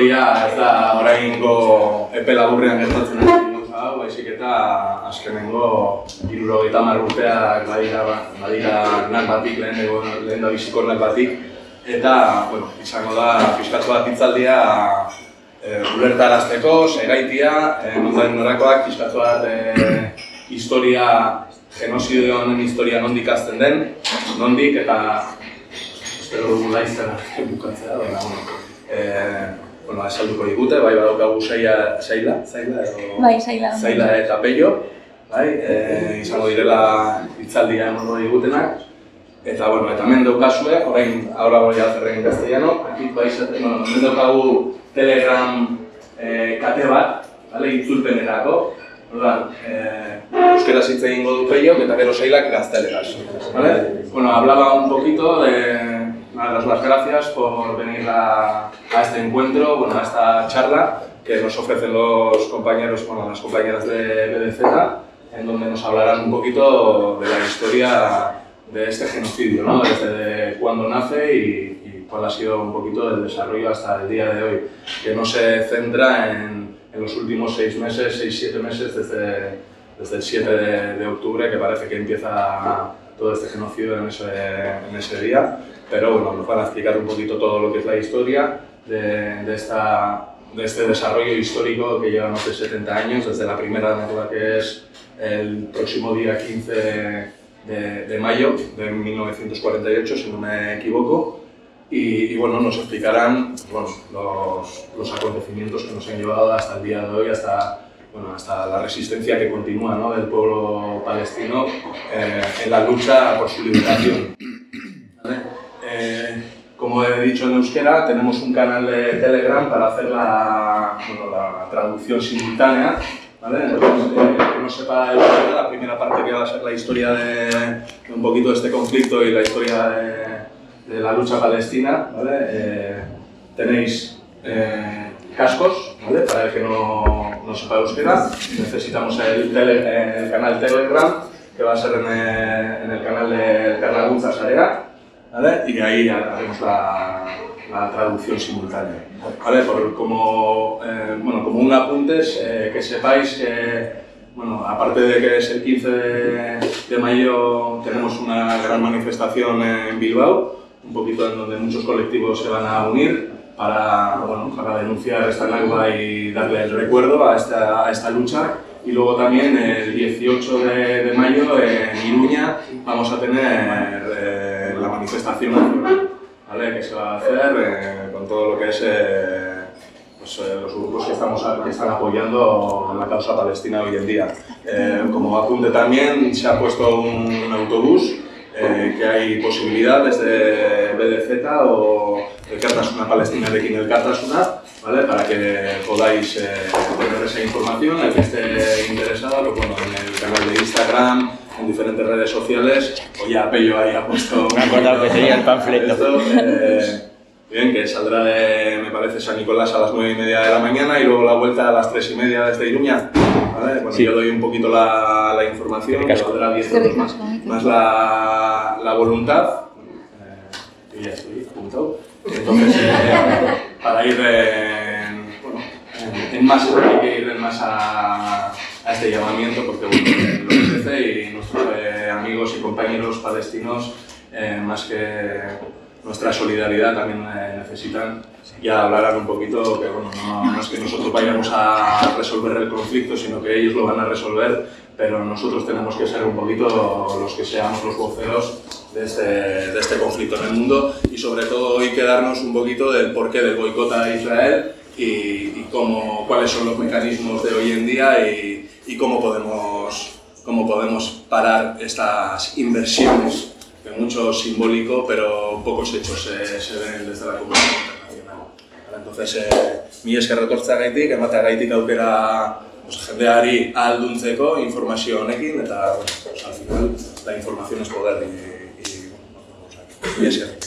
historia ez da oraingo epe laburrean gertatzen ari hau, baizik eta azkenengo irurogeita marruteak badira, badira nak batik, lehen, lehen da biziko nak batik, eta, bueno, izango da, fiskatu bat itzaldia, e, ulertarazteko, segaitia, e, nondain norakoak, pizkatu bat e, historia, genozidio honen historia nondik azten den, nondik eta espero dugu laizera bukatzea, baina, bueno, bueno, esalduko digute, bai badaukagu zaila, zaila, zaila edo... Bai, zaila. Zaila eta pello, bai, e, izango direla hitzaldia emango digutenak, Eta, bueno, eta hemen daukazue, orain, ahora voy a hacer en castellano, aquí vais a, bueno, hemen daukagu Telegram eh, kate bat, vale, itzulpenerako. Orduan, eh, euskera hitz egingo du peiok eta gero seilak gazteleraz. Vale? Bueno, hablaba un poquito de dar las gracias por venir a, a este encuentro, bueno, a esta charla que nos ofrecen los compañeros, bueno, las compañeras de BDZ, en donde nos hablarán un poquito de la historia de este genocidio, ¿no? desde cuando nace y, y, cuál ha sido un poquito el desarrollo hasta el día de hoy, que no se centra en, en los últimos seis meses, seis, siete meses desde, desde el 7 de, de, octubre, que parece que empieza todo este genocidio en ese, en ese día, pero bueno, nos van a explicar un poquito todo lo que es la historia de, de esta, de este desarrollo histórico que lleva más de 70 años, desde la primera aventura que es el próximo día 15 de, de, mayo de 1948, si no me equivoco, y, y bueno, nos explicarán bueno, los, los, acontecimientos que nos han llevado hasta el día de hoy, hasta, bueno, hasta la resistencia que continúa ¿no? del pueblo palestino eh, en la lucha por su liberación. ¿Vale? Eh, como he dicho en euskera, tenemos un canal de Telegram para hacer la, bueno, la traducción simultánea ¿Vale? Entonces, eh, que no sepa la primera parte que va a ser la historia de, de, un poquito de este conflicto y la historia de, de la lucha palestina, ¿vale? Eh, tenéis eh, cascos, ¿vale? Para el que no, no sepa euskera, necesitamos el, tele, el, canal Telegram, que va a ser en el, en el canal de Terragunza Sarea, ¿vale? Y de ahí haremos la, la traducción simultánea. ¿Vale? Por, como, eh, bueno, como un apunte, eh, que sepáis que, bueno, aparte de que es el 15 de, mayo, tenemos una gran manifestación en Bilbao, un poquito en donde muchos colectivos se van a unir para, bueno, para denunciar esta lengua y darle el recuerdo a esta, a esta lucha. Y luego también el 18 de, de mayo en Iruña vamos a tener manifestación. ¿vale? que se va a hacer eh, con todo lo que es eh, pues, eh, los grupos que, estamos, que están apoyando la causa palestina hoy en día. Eh, como apunte también se ha puesto un, autobús que hay posibilidad desde BDZ o el Cartasuna Palestina de Kinel Cartasuna ¿vale? para que podáis tener esa información, el que esté interesado, pues, bueno, en el canal de Instagram, en diferentes redes sociales, o ya Pello ahí ha puesto... Me he acordado que sería el panfleto. Esto, eh, bien, que saldrá de, me parece, San Nicolás a las 9 y media de la mañana y luego la vuelta a las 3 y media desde Iruña. ¿vale? Bueno, sí. yo doy un poquito la, la información, que valdrá 10 euros más, más la, la voluntad. Eh, yo ya estoy apuntado. Entonces, eh, para ir en, bueno, en, en masa, hay que ir en masa a este llamamiento porque bueno, lo merece y nuestros eh, amigos y compañeros palestinos, eh, más que nuestra solidaridad, también eh, necesitan. Ya hablarán un poquito que bueno, no, no, es que nosotros vayamos a resolver el conflicto, sino que ellos lo van a resolver, pero nosotros tenemos que ser un poquito los que seamos los voceros de este, de este conflicto en el mundo y sobre todo hoy quedarnos un poquito del porqué del boicot a Israel y, y cómo, cuáles son los mecanismos de hoy en día y, y cómo podemos cómo podemos parar estas inversiones, que mucho simbólico, pero pocos hechos se, se ven desde la comunidad internacional. Entonces, eh, mi esker retortzea gaitik, ematea gaitik aukera pues, jendeari alduntzeko informazio honekin, eta pues, al final la información es poder. Y, y, bueno, mi esker.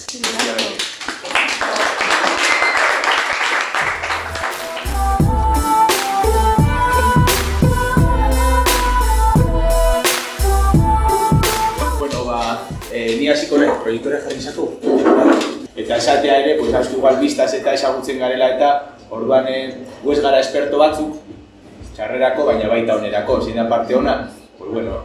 Ni hasiko naiz proiektore jarri zatu. Eta esatea ere, pues asko igual biztaz eta ezagutzen garela eta orduan eh, gu ez gara esperto batzuk, txarrerako, baina baita onerako, zein da parte ona, pues bueno,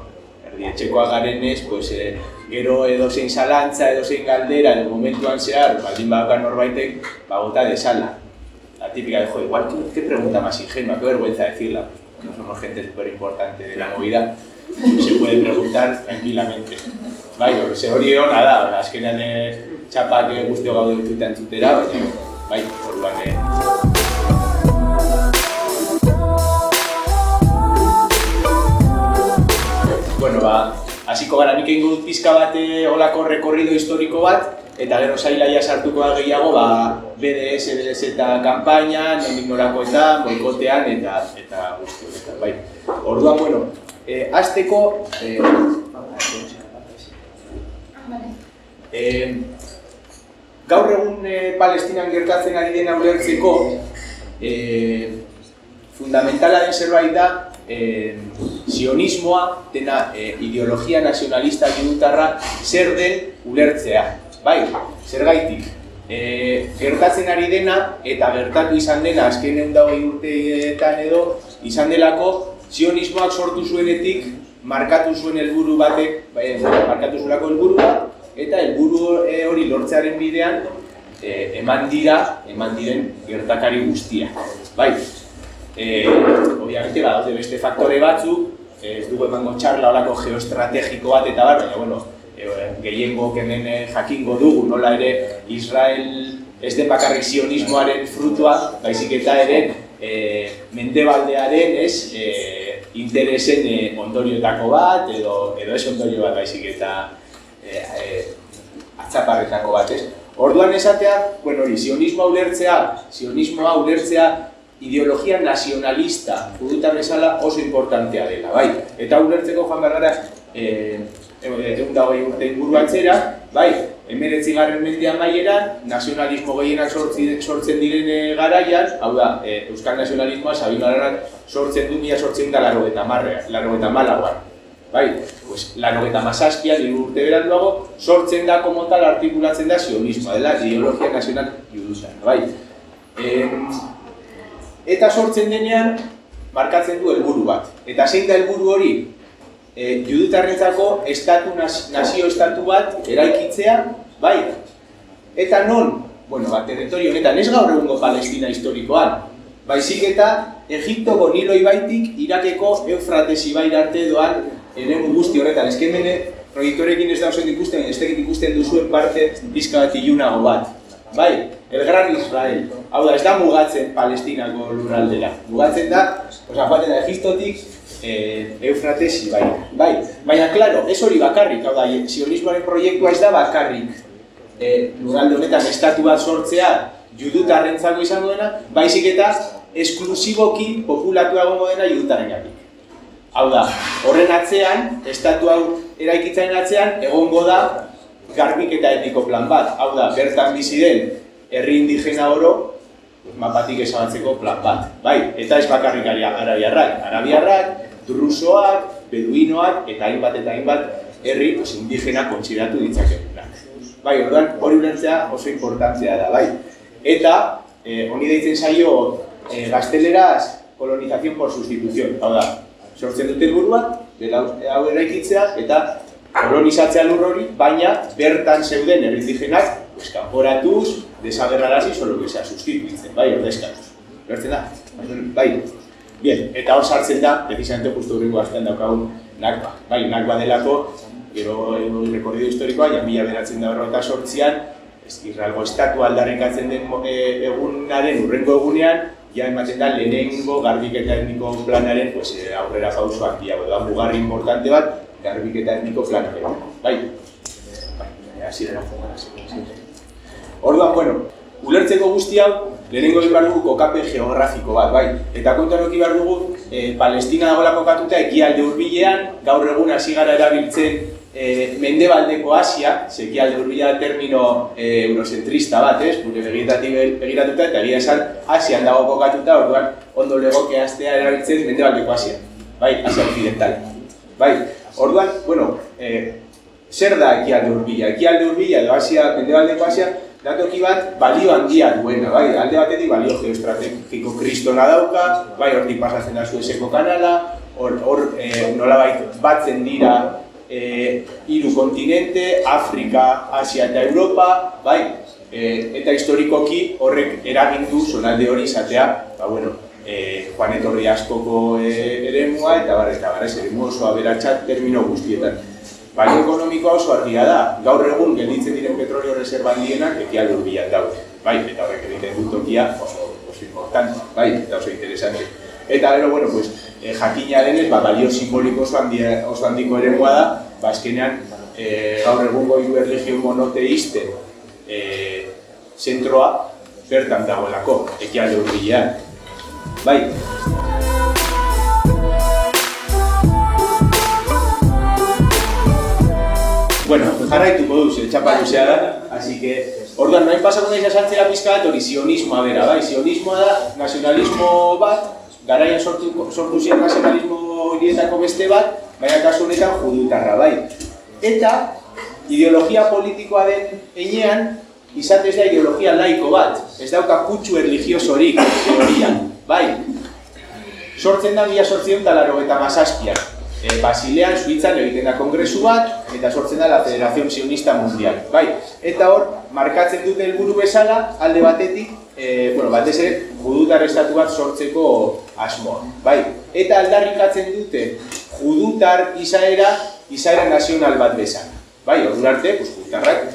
erdietxekoa garenez, pues, eh, gero edozein zalantza, edozein galdera, edo momentuan zehar, baldin badauka norbaitek, ba, bota desala. La típica de, jo, igual, ¿qué, qué pregunta más ingenua, qué vergüenza decirla. No somos gente súper importante de la movida, se puede preguntar tranquilamente. Bai, ze hori ona da, azkenean eh, txapak eh, guztio gaude dutute entzutera, baina, bai, orduan, eh, Bueno, ba, hasiko gara nik egingo dut pizka bat eh, olako rekorrido historiko bat, eta gero zailaia sartuko da gehiago, ba, BDS, BDS eta kanpaina, nondik norakoetan, boikotean, eta, eta guzti bai. Orduan, bueno, eh, azteko, eh, eh, gaur egun eh, Palestinan gertatzen ari dena ulertzeko, eh, fundamentala den zerbait da, eh, sionismoa dena eh, ideologia nazionalista judutarra zer den ulertzea. Bai, zer gaitik. Eh, gertatzen ari dena eta gertatu izan dena azken egun dago urteetan edo izan delako sionismoak sortu zuenetik markatu zuen helburu batek, bai, markatu zuelako helburu bat, eta helburu eh, hori lortzearen bidean eh, eman dira, eman diren gertakari guztia. Bai, eh, obviamente badaude beste faktore batzuk, ez dugu emango txarla olako geoestrategiko bat eta bar, baina bueno, eh, gehiengo hemen jakingo dugu, nola ere Israel ez den bakarrik sionismoaren frutua, baizik eta ere eh, mendebaldearen ez, eh, interesen eh, ondorioetako bat, edo, edo ez ondorio bat baizik eta eh, eh, atzaparretako bat, ez? Orduan esatea, bueno, hori, sionismoa ulertzea, sionismoa ulertzea ideologia nazionalista juduta bezala oso importantea dela, bai. Eta ulertzeko joan behar eh, egun da hogei urte inguru atzera, bai, emeretzi garren mendean maieran, nazionalismo gehienak sortzi, sortzen diren garaian, hau da, e, Euskal Nazionalismoa Sabin Aranak sortzen du mila sortzen da laro eta marrea, laro eta malauan. Bai, pues, laro eta mazazpia, diru urte beranduago, sortzen da como tal artikulatzen da sionismoa, dela ideologia nazional judutan, bai. E, eta sortzen denean, markatzen du helburu bat. Eta zein da helburu hori? E, judutarrentzako estatu nazio estatu bat eraikitzea, bai. Eta non, bueno, ba, territorio honetan, ez gaur egungo Palestina historikoan, baizik eta Egiptoko Nilo ibaitik Irakeko Eufrates ibai arte doan eremu guzti horretan. Ez hemen proiektorekin ez dauzen ikusten, ez tekit ikusten duzuen parte pizka bat ilunago bat. Bai, El Gran Israel. Hau da, ez da mugatzen Palestinako lurraldera. Mugatzen da, oza, joaten da Egiptotik, eh, Eufrates ibai. Bai, baina, klaro, ez hori bakarrik, hau da, sionismoaren proiektua ez da bakarrik eh, lurralde honetan estatu bat sortzea judutarrentzako izango dena, baizik eta esklusiboki populatu egongo dena judutarrengatik. Hau da, horren atzean, estatu hau eraikitzaren atzean, egongo da garbiketa etiko plan bat. Hau da, bertan bizi den herri indigena oro, mapatik ezabatzeko plan bat. Bai, eta ez bakarrik arabiarrak, arabiarrak, drusoak, beduinoak, eta hainbat eta hainbat herri pues, indigena kontsidatu ditzakegunak. Bai, orduan hori ulertzea oso importantzia da, bai. Eta, eh, honi deitzen zaio, eh, gazteleraz, kolonización por sustitución. Hau da, sortzen dute helburuak, hau eraikitzea, eta kolonizatzea lur hori, baina bertan zeuden herri indigenak, pues, kanporatuz, desagerrarazi, solo sea sustituitzen, bai, ordezkatuz. Gertzen da? Bai. Bien, eta hor sartzen da, precisamente justo horrengo azten daukagun nakba. Bai, nakba delako, gero egun rekorrido historikoa, ja mila beratzen da horreta sortzian, Israelgo estatu aldarrikatzen den e, egunaren urrengo egunean, ja ematen da lehenengo garbiketa etniko planaren pues, eh, aurrera pauso handia, da mugarri importante bat garbiketa etniko planaren. Bai, bai, dira Orduan, bueno, ulertzeko guzti hau, lehenengo behar dugu kokapen geografiko bat, bai. Eta kontuan oki behar dugu, e, Palestina dagoela kokatuta ekialde hurbilean, gaur egun hasi gara erabiltzen e, mendebaldeko Asia, zekialde hurbila termino e, eurocentrista bat, ez? Gure begiratatik begiratuta eta egia esan Asian dago kokatuta, orduan ondo legoke astea erabiltzen mendebaldeko Asia. Bai, Asia occidental. Bai, orduan, bueno, e, zer da ekialde hurbila? Ekialde hurbila edo Asia, mendebaldeko Asia, datoki bat balio handia duena, bai, alde batetik balio geoestrategiko kristona dauka, bai, hortik pasatzen da Suezeko kanala, hor, hor e, nolabait batzen dira e, hiru kontinente, Afrika, Asia eta Europa, bai, e, eta historikoki horrek eragin du zonalde hori izatea, ba, bueno, e, Juan Etorri askoko e, eremua eta bar, eta bar, ez eremu oso aberatxat termino guztietan. Balio ekonomikoa oso argia da, gaur egun gelditzen diren petrolio reserva handienak ekial urbilan daude. Bai, eta horrek egiten dut tokia oso, oso importante, bai, eta oso interesante. Eta gero, bueno, pues, e, jakina denez, ba, balio simboliko oso, handia, oso handiko ere da, ba, eskenean, e, gaur egungo hiru erlegio monoteiste e, zentroa bertan dagoelako, ekialde urbilean. Bai. Bueno, jarraituko duz, txapa luzea da, así que, orduan, nahi pasako nahi esantzera pizka bat hori sionismoa bera, bai, sionismoa da, nazionalismo bat, garaian sortu, sortu ziren nazionalismo horietako beste bat, baina kasu honetan judutarra bai. Eta ideologia politikoa den enean, izatez da ideologia laiko bat, ez dauka kutsu erligiosorik teorian, bai. Sortzen da mila sortzen da laro eta mazazpiak. E, Basilean, Suitzan egiten da kongresu bat, eta sortzen da la Federación Sionista Mundial. Bai. Eta hor, markatzen dute helburu bezala, alde batetik, e, bueno, batez ere, judutar estatu bat sortzeko asmoa. Bai, eta aldarrikatzen dute judutar izaera, izaera nazional bat bezala. Bai, ordu arte, pues, judutarrak,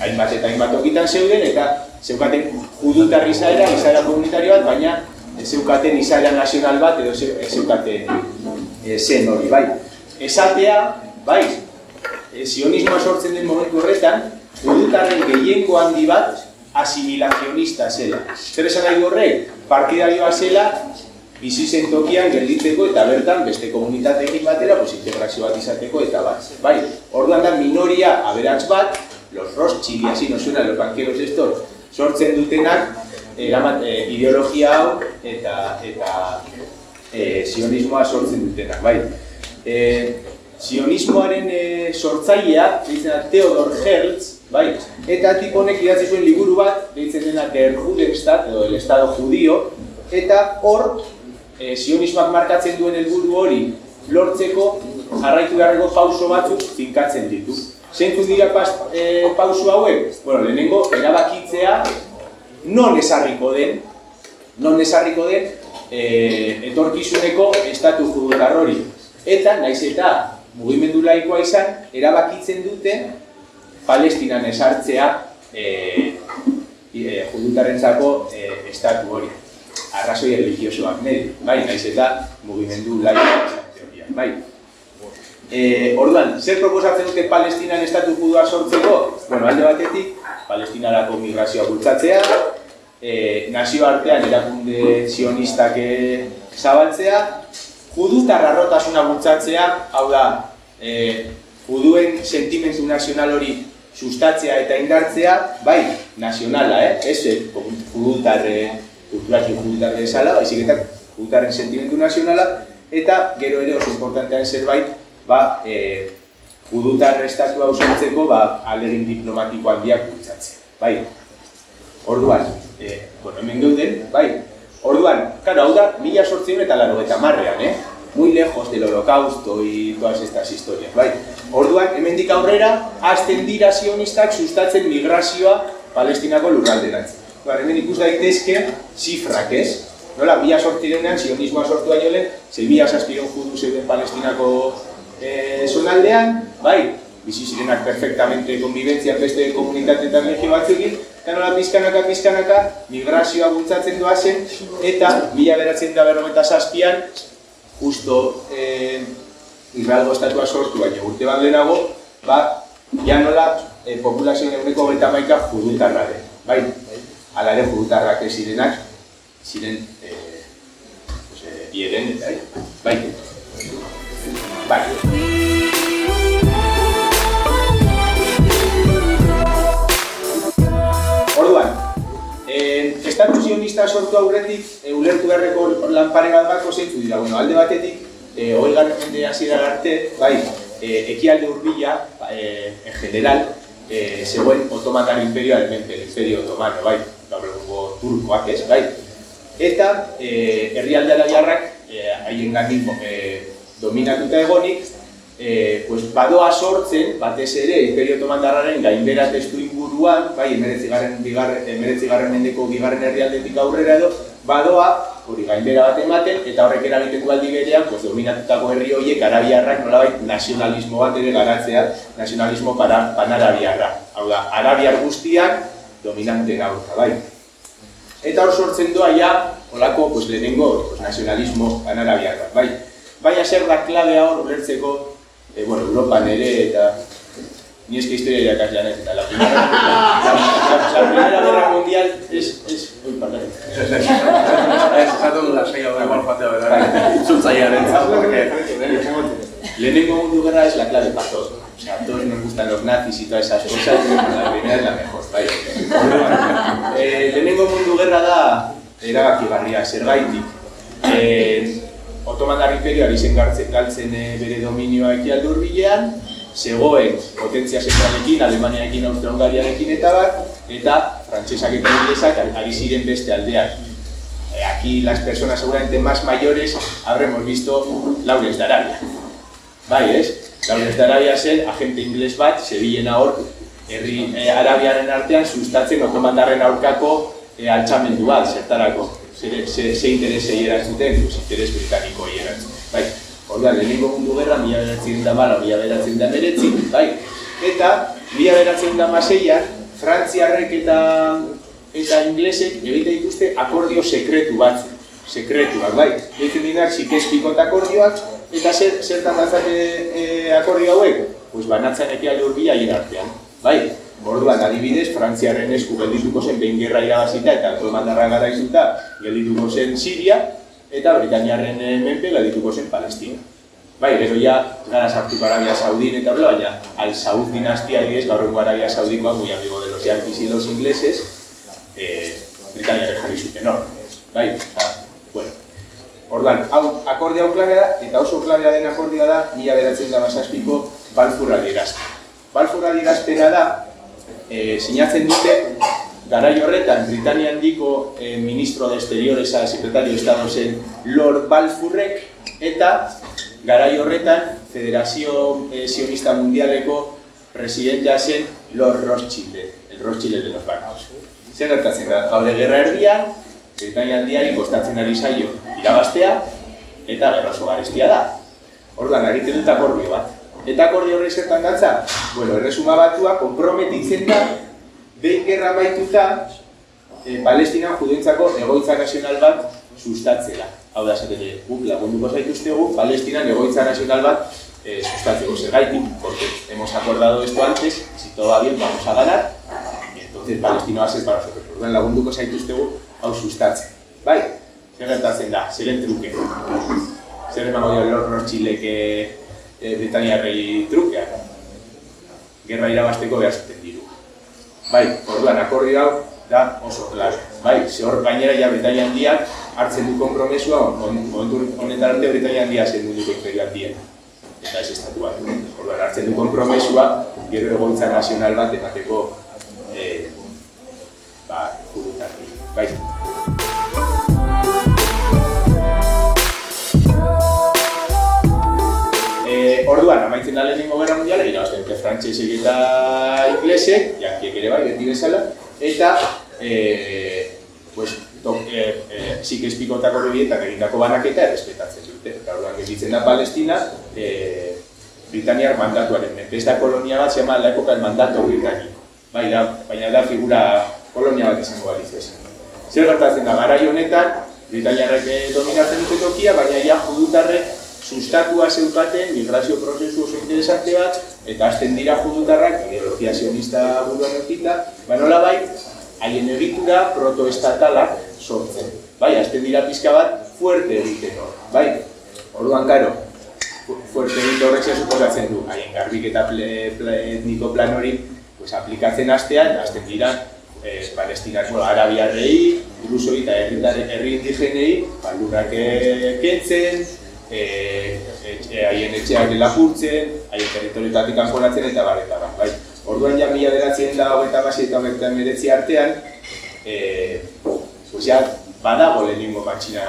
hainbat eta hainbat okitan zeuden, eta zeukaten judutar izaera, izaera komunitario bat, baina zeukaten izaera nazional bat, edo zeukaten e, zen hori, bai. Esatea, bai, e, sionismoa sortzen den momentu horretan, judutarren gehiengo handi bat, asimilazionista zela. Zer esan nahi horrek, partidarioa zela, bizi zentokian gelditzeko eta bertan beste komunitateekin batera pues, integrazio bat izateko eta bat. Bai, orduan da minoria aberats bat, los Rothschild, así no suena los banqueros estos, sortzen dutenak eramat, e, ideologia hau eta eta e, sionismoa sortzen dutenak, bai. E, sionismoaren e, sortzailea, Theodor Hertz, bai, eta tipo honek idatzi zuen liburu bat, deitzen dena Der Judenstaat, edo el Estado Judio, eta hor, e, sionismoak markatzen duen helburu hori lortzeko jarraitu beharreko pauso batzuk finkatzen ditu. Zeintzuk dira pas, e, pauso hauek? Bueno, lehenengo, erabakitzea non esarriko den, non esarriko den e, etorkizuneko estatu judutar hori. Eta, naiz eta mugimendu laikoa izan, erabakitzen dute Palestinan esartzea e, e, judutarrentzako e, estatu hori. Arrazoi religiosoak nire, bai, naiz eta mugimendu laikoa teoria, bai. E, orduan, zer proposatzen dute Palestinan estatu judua sortzeko? Bueno, alde batetik, Palestinarako migrazioa bultzatzea, e, nazio artean erakunde sionistak zabaltzea, judutar arrotasuna bultzatzea, hau da, e, juduen sentimentu nazional hori sustatzea eta indartzea, bai, nazionala, eh? ez judutarre, kulturaki judutarre esala, baizik eta judutarren sentimentu nazionala, eta gero ere oso importantean zerbait, ba, e, judutarre estatua usantzeko, ba, alegin diplomatiko handiak bultzatzea, bai. Orduan, e, bueno, hemen geuden, bai, orduan, karo, hau da, mila sortzion eta laro eta marrean, eh? Muy lejos del holocausto y todas estas historias, bai. Orduan, hemendik aurrera, azten dira sionistak sustatzen migrazioa palestinako lurralderatz. Ba, hemen ikus daitezke zifrak, ez? Nola, bila sortirenean, sionismoa sortu da jolen, ze bila saspiron judu zeuden palestinako eh, zonaldean, bai, bizi zirenak perfectamente konbibentzian beste komunitate eta legio batzuekin, eta nola pizkanaka, pizkanaka, migrazioa bultzatzen doa zen, eta mila beratzen da berrogeta zazpian, justo eh, Israelgo estatua sortu baina urte bat lehenago, ba, ja nola eh, populazioen eguneko gaita maika judutarra den. Bai, ala ere judutarrak ez zirenak, ziren, eh, pues, eh, bieren, bai, bai. Bai. Eh, estatu zionista sortu aurretik, eh, ulertu beharreko lanpare bat bako zeintzu dira. Bueno, alde batetik, eh, hogei garren mende hasiera arte, bai, eh, ekialde hurbila, eh, en general, eh, zegoen otomatar imperioa elemente, el imperio otomano, bai, gaur turkoak ez, bai. Eta eh, herrialde arabiarrak eh, haien gandik eh, dominatuta egonik, eh, pues badoa sortzen, batez ere, Imperio Otomandarraren gainbera testu inguruan, bai, emeretzigarren, bigarren, emeretzigarren mendeko bigarren herrialdetik aurrera edo, badoa, hori gainbera bat ematen, eta horrek eragiten du aldi berean, pues, dominatutako herri horiek arabiarrak nolabait nazionalismo bat ere garatzea, nazionalismo para, panarabiarra. Hau da, arabiar guztiak dominanten aurka, bai. Eta hor sortzen doa ja, holako, pues, lehenengo pues, nazionalismo panarabiarra, bai. Baina zer da klabea hor ulertzeko eh, bueno, Europan ere eta ni eske historia irakaslean ez eta la primera la, la, la primera guerra mundial es es uy, perdón. Esatu da saia da igual joatea bera. Zutzaiaren Lehenengo mundu gerra es la clave para todo. O sea, a todos nos gustan los nazis y todas esas cosas, la primera es la mejor, bai. Eh, lehenengo mundu gerra da erabakigarria zergaitik. Eh, Otomandar imperioa izen galtzen, galtzen e, bere dominioa ekialde hurbilean, zegoen potentzia zentralekin, Alemaniarekin, Austria-Hungariarekin eta bat, eta frantsesak eta inglesak ari ziren beste aldeak. Eh, aquí las personas seguramente más mayores habremos visto Lawrence de Arabia. Bai, ez? Lawrence de Arabia zen agente ingles bat, Sevillen hor, herri eh, Arabiaren artean sustatzen otomandarren aurkako eh, altxamendu bat, zertarako ze, interesei erantzuten, pues, interes britaniko erantzuten. Bai, Orduan, lehenengo mundu gerra, mila beratzen da mala, mila beratzen da meretzi, bai. Eta, mila beratzen da maseian, frantziarrek eta eta inglesek egite dituzte akordio sekretu batzu. Sekretuak, bai. Deitzen dinak zikespikot akordioak, eta zer, zertan datzate e, akordio hauek? Pues banatzen ekialde urbila artean. Bai, Orduan, adibidez, Frantziaren esku geldituko zen behin gerra irabazita eta mandarra gara izuta geldituko zen Siria eta Britaniarren menpe geldituko zen Palestina. Bai, gero ja, gara sartuko Arabia Saudin eta horrela, baina al Saud dinastia adibidez, gaur egun Arabia Saudikoa, muy amigo de los yanquis y los ingleses, eh, Britaniarren jarri zuten hor. Bai, eta, bueno. Orduan, hau, akordea hau klabea da, eta oso klabea den akordea da, mila beratzen da mazazpiko, Balfour adierazpena. Balfour adierazpena da, eh, sinatzen dute garai horretan Britania handiko eh, ministro de exteriores a secretario de Estado zen Lord Balfourrek eta garai horretan Federazio eh, Sionista Mundialeko presidentea zen Lord Rothschild, el Rothschild de los bancos. Zer gertatzen da, gaude gerra erdian, Britania handiari kostatzen ari zaio irabaztea eta gerra garestia da. Orduan, egiten dut akordio bat. Eta akordio horri zertan datza? Bueno, erresuma batua komprometitzen da behin gerra baituta e, Palestina judentzako egoitza nazional bat sustatzera. Hau da, esaten dut, guk lagunduko zaituztegu, Palestina egoitza nazional bat e, sustatzeko zergaitik, porque hemos acordado esto antes, si todo va bien, vamos a ganar, entonces Palestina va a ser para nosotros. Orduan lagunduko zaituztegu hau sustatzen. Bai, zer gertatzen da, zeren truke. Zer emango dio Lord Rothschildek e, Britaniarrei trukeak. Gerra irabasteko behar diru. Bai, orduan akordio hau da oso klar. Bai, ze hor gainera ja Britania handiak hartzen du kompromesua, momentu honetan arte Britania handia zen munduko imperio handien. Eta ez estatua. Orduan hartzen du kompromesua, gero egoitza nazional bat emateko eh, ba, jurutarri. Bai. Orduan, amaitzen da lehenengo gerra mundiala, irabazten dute frantsesek eta inglesek, jankiek ere bai, beti bezala, eta eh, pues, to, eh, eh, zikespikotako bebietak egindako banaketa errespetatzen dute. Eta orduan, gelditzen da Palestina, eh, Britaniar mandatuaren. Ez da kolonia bat, llama la época del mandato británico. Bai, da, baina da figura kolonia bat izango balitz ez. Zer gertatzen da, garai honetan, Britaniarrek dominatzen dute tokia, baina ja judutarrek sustatua zeukaten migrazio prozesu oso interesante bat, eta azten dira judutarrak, ideologia sionista buruan eukita, ba nola bai, haien egitura protoestatalak sortzen. Bai, azten dira pizka bat, fuerte egiten. Bai, orduan karo, fuerte egiten horrek ze suposatzen du, haien garbik eta etniko plan hori pues, aplikatzen astean, azten dira eh, palestinako arabiarrei, irusoi eta herri indigenei, balurrak kentzen, eh, haien etxeak lapurtzen, haien territorioetatik kanporatzen eta bar eta bar. Bai. Orduan ja mila beratzen da hogeita basi eta hogeita meretzi artean, eh, pues ja, badago lehenengo matxina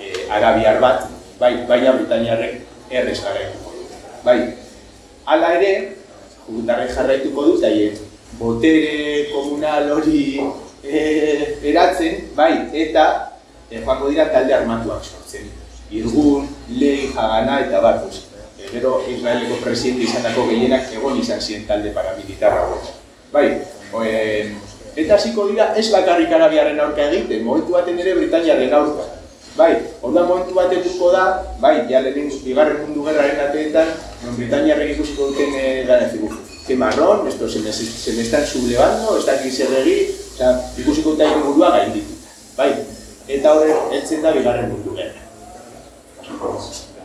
eh, arabiar bat, bai, baina Britaniarrek errez dut. Bai, hala ere, jugutarrek jarraituko dut, haien botere komunal hori eh, eratzen, bai, eta eh, joango dira talde armatuak sortzen. Irgun, lehi, jagana eta bat, eh, gero Israeleko presidente izanako gehienak egon izan ziren talde paramilitarra hori. Bai, oen, eta hasiko dira ez bakarrik arabiaren aurka egiten, momentu baten ere Britaniaren aurka. Bai, orduan momentu bat etuko da, bai, ja lehen bigarren mundu gerraren ateetan, non Britaniarrek ikusiko duten e, gana que marrón, esto se me, se me están sublevando, está aquí zer egi, oza, ikusiko dute hain burua gain ditut. Bai, eta horre, eltzen da bigarren mundu gerra.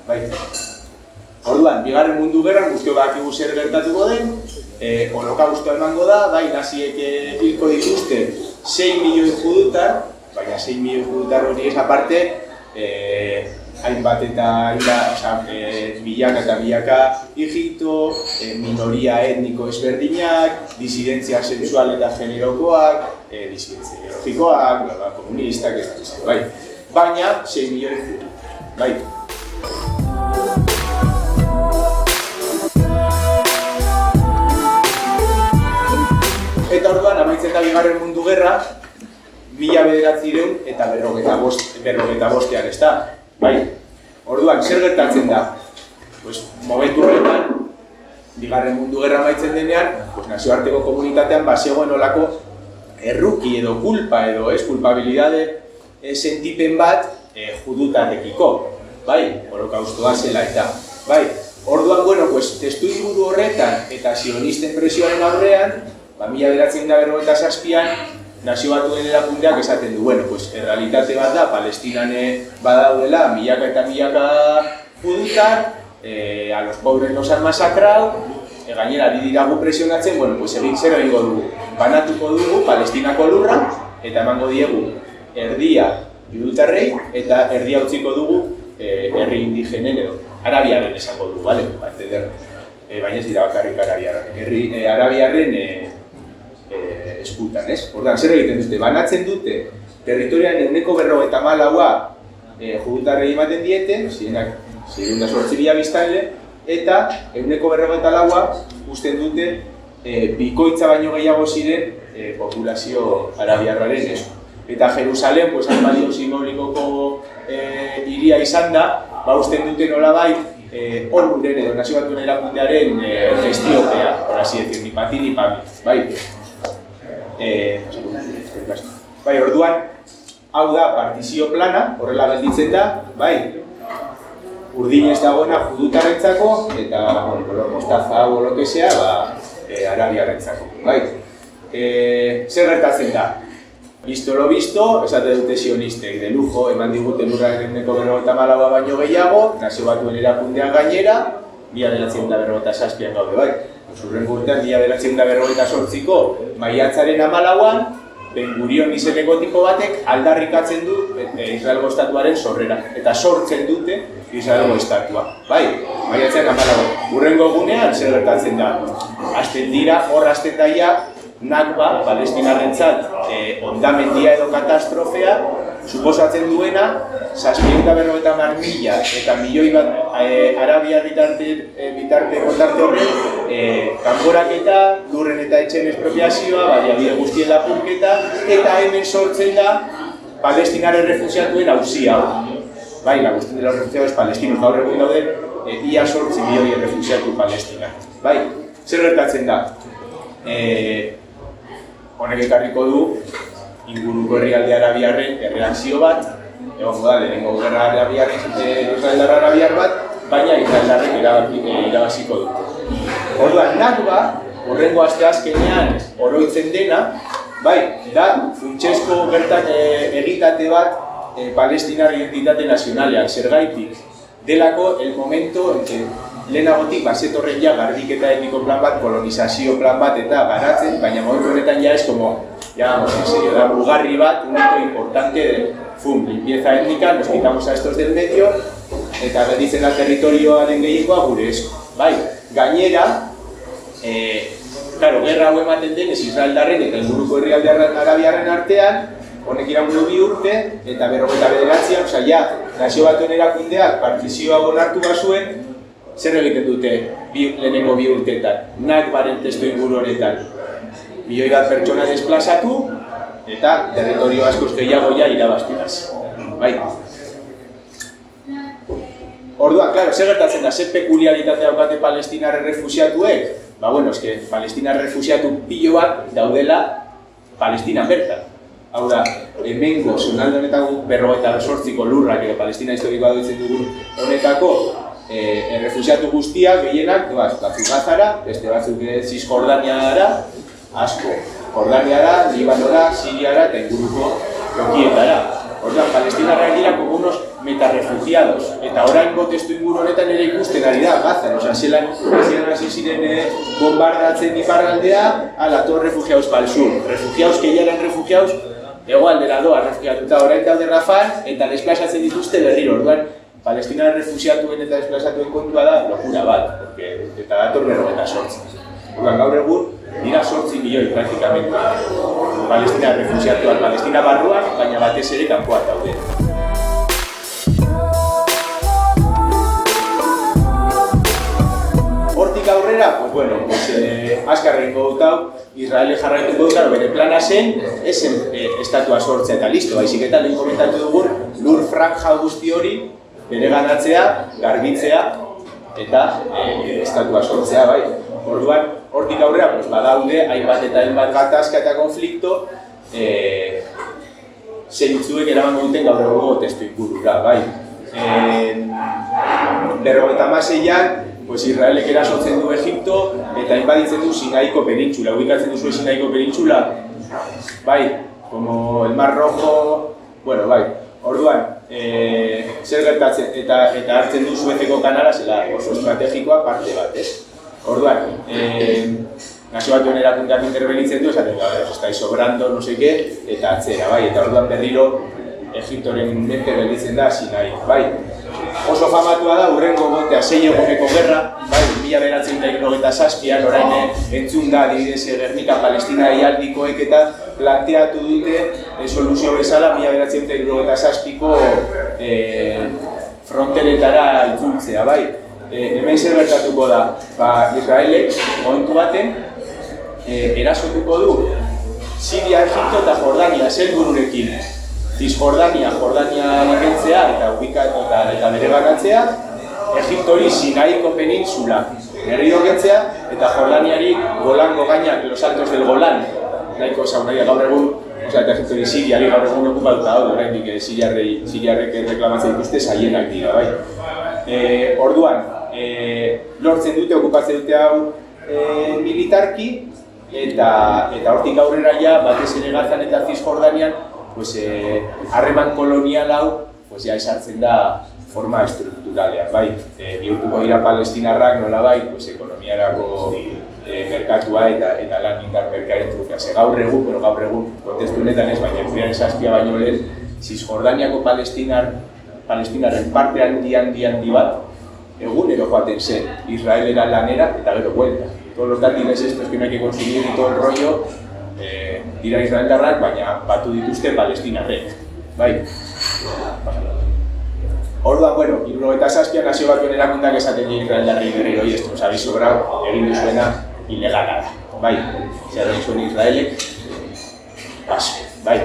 Bai, Orduan, bigarren mundu gerran guztio bakigu zer gertatuko den, eh, holokausto emango da, bai, naziek hilko dituzte 6 milioi judutar, baina 6 milioi judutar hori ez aparte, eh, hainbat eta hainbat, oza, e, milaka eta milaka hijito, e, minoria etniko ezberdinak, disidentzia sexual eta generokoak, e, disidentzia ideologikoak, komunistak, ez da, bai. Baina, 6 milioi judu, bai. Eta orduan, amaitzen da bigarren mundu gerra, mila bederatzi eta berrogeta bost, berrogeta bostean, ez da? Bai, orduan, zer gertatzen da? Pues, momentu horretan, bigarren mundu gerra maitzen denean, pues, nazioarteko komunitatean basegoen olako erruki edo kulpa edo ez kulpabilidade e, sentipen bat e, judutakekiko. Bai, holokaustoa zela eta. Bai, orduan, bueno, pues, testu iburu horretan eta sionisten presioaren aurrean, ba, mila beratzen da berro zazpian, nazio batuen erakundeak esaten du, bueno, pues, errealitate bat da, Palestinane badaudela, milaka eta milaka judutar, eh, a los pobres nos han masacrado, e, gainera ari diragu presionatzen, bueno, pues, egin zer egingo dugu, banatuko dugu Palestinako lurra, eta emango diegu erdia judutarrei, eta erdia utziko dugu eh, herri indigenen edo, arabiaren esango dugu, bale? Ba, e, baina ez dira bakarrik arabiaren. Herri, e, arabiaren e, e, eskutan, ez? Ordan, zer egiten dute? Banatzen dute territorian euneko berro eta malaua e, judutarrei ematen dieten, zirenak, ziren da sortzi bila biztanle, eta euneko berro eta laua usten dute e, bikoitza baino gehiago ziren e, populazio arabiarraren esku. Eta Jerusalem, pues, albadio simbolikoko e, iria izan da, ba usten dute nola bai, eh, onuren edo nazio batuen erakundearen eh, gestiopea, por así decir, ni pati ni pami, bai? Eh, bai, orduan, hau da partizio plana, horrela gelditzen da, bai? Urdin ez dagoena judutarrentzako eta bueno, Mostaza o lo que sea, ba, eh, arabiarrentzako, bai? Eh, zer gertatzen da? Visto lo visto, esate dute sionistek de lujo, eman diguten urraren neko berrogeta malaua baino gehiago, nazio batuen erakundean gainera, bia beratzen da berrogeta saspian gaude bai. Zurren gurtean, bia beratzen da berrogeta sortziko, maiatzaren amalauan, Ben izeneko tipo batek aldarrikatzen du e, Israelgo estatuaren sorrera. Eta sortzen dute Israelgo estatua. Bai, maiatzaren amalauan. Urrengo gunean, zer gertatzen da. Azten dira, hor azten daia, Nakba, palestinarrentzat, eh, ondamendia edo katastrofea, suposatzen duena, zazpienta berro eta mar mila, eta milioi bat eh, arabia bitarte, eh, bitarte kontarte horren, eh, kanporaketa, lurren eta etxen espropiazioa, baina bide guztien lapurketa, eta hemen sortzen da, palestinaren refusiatuen hauzia. Bai, la cuestión de los refugiados palestinos gaur egun daude, eh, ia sortzi milioi refusiatu palestina. Bai, zer gertatzen da? Eh, honek ekarriko du inguruko herrialde arabiarren erreakzio bat, egon da, lehenengo gerra arabiarren, e, Israeldar arabiar bat, baina Israeldarrek erabaki, e, irabaziko du. Orduan, Nakba, horrengo aste azkenean oroitzen dena, bai, da, funtsezko gertan e, egitate bat e, palestinar identitate nazionalean, zergaitik, delako el momento en que lehenagotik bazetorren ja garbiketa etniko plan bat, kolonizazio plan bat eta garatzen, baina momentu honetan ja es como, ya vamos, en serio, da bugarri bat, un hito importante de, fum, limpieza étnica, nos quitamos a estos del medio, eta gelditzen da territorioaren gehiagoa gure esko. Bai, gainera, eh, claro, gerra hau ematen denez Israeldarren eta inguruko herrialde arabiarren artean, honek iraungo bi urte, eta berrogeta bederatzean, oza, ja, nazio batuen erakundeak partizioa onartu bazuen, zer egiten dute bi, lehenengo bi urteetan, nak baren testu inguru honetan. Bioi bat pertsona desplazatu, eta territorio askoz gehiago ja irabaztinaz. Bai. Orduan, claro, zer gertatzen da, zer pekuliaritate daukate palestinarre refusiatuek? Ba, bueno, eske, palestinar refusiatu pilo bat daudela Palestina bertan. Hau da, hemengo, zonalde honetako berrogeita sortziko lurrak, edo Palestina historikoa dutzen dugun honetako, eh, refusiatu guztiak, gehienak, ba, batzuk gazara, beste batzuk Cisjordania dara, asko. Jordaniara, Libanora, Siriara eta inguruko tokietara. Orduan, palestinarrak dira como unos metarefugiados. Eta orain testu inguru honetan ere ikusten ari da, gazan. Osa, zelan, zelan hasi ziren eh, bombardatzen iparraldea, ala, todos refugiados para el sur. Refugiados que ya eran refugiados, egoaldera doa refugiatuta orain daude Rafan, eta desplazatzen dituzte berriro. Orduan, Palestina refugiatuen eta desplazatuen kontua da, locura bat, porque, eta dator berrogeta sortzen. Orduan, gaur egun, dira sortzi milioi praktikamente. Palestina refusiatuak Palestina barruan, baina batez ere kanpoa daude. Hortik aurrera, pues bueno, pues, eh, azkar egingo dut hau, Israel jarraituko dut, bere plana zen, esen eh, estatua sortzea eta listo, baizik eta lehen komentatu dugun, lur franja guzti hori, bere ganatzea, garbitzea, eta eh, estatua sortzea, bai. Orduan, hortik aurrera, pues, badaude, hainbat eta hainbat gatazka eta konflikto, eh, zeintzuek eraman duten gaur egungo testu ingurura, bai. Eh, Berro eta maseian, pues, Israelek erasotzen du Egipto eta inbaditzen du Sinaiko penintxula, ubikatzen duzu Sinaiko penintxula, bai, como el Mar Rojo, bueno, bai, orduan, eh, zer gertatzen eta eta hartzen du Suezeko kanala zela oso estrategikoa parte bat, ez? Orduan, eh, nazio batuen erakundeak interbenitzen du, esaten da, os estáis sobrando, no qué, eta atzera, bai, eta orduan berriro Egiptoren mente gelditzen da, Sinai, bai. Oso famatua da, urrengo gotea, sei eguneko gerra, bai, mila beratzen da irrogeta saspian, orain entzun da, adibidez, Gernika, Palestina eialdikoek eta planteatu dute e, soluzio bezala, mila beratzen da irrogeta saspiko e, fronteretara itzultzea, bai. E, hemen zer bertatuko da, ba, Israelek momentu baten e, erasotuko du Siria, Egipto eta Jordania zelbururekin. Cisjordania, Jordania ikentzea eta ubika eta, eta bere banatzea, Egiptori Sinaiko peninsula berriro kentzea eta Jordaniari Golango gainak, los altos del Golan, nahiko saunaia gaur egun, Osa, eta Egiptori Siriari gaur egun okupatuta hau, oraindik Siriarrek Siriarrek reklamatzen dituzte saienak dira, bai. E, orduan, e, lortzen dute, okupatzen dute hau e, militarki, eta eta hortik aurrera ja, batez ere Gazan eta Cisjordanian, pues eh harreman kolonial hau pues ya esartzen da forma estrukturalean, bai. Eh bihurtuko dira palestinarrak nola bai, pues ekonomiarako eh merkatua eta eta lan indar merkaren truka. Se gaur egun, pero gaur egun kontestu honetan ez baina urrian esastia baino lehen Cisjordaniako palestinar palestinarren parte handi handi handi bat egunero joaten zen Israelera lanera eta gero vuelta. Todos los dátiles estos que no hay que consumir y todo el rollo, eh, dira Israeldarrak, baina batu dituzte palestinarrek. Bai? Orduan, bueno, iruro eta zazpian nazio batuen erakundak esaten dira Israeldarri berriro, y esto nos habéis sobrado, egin duzuena ilegala da. Bai? Zer egin zuen Israelek, paso, bai?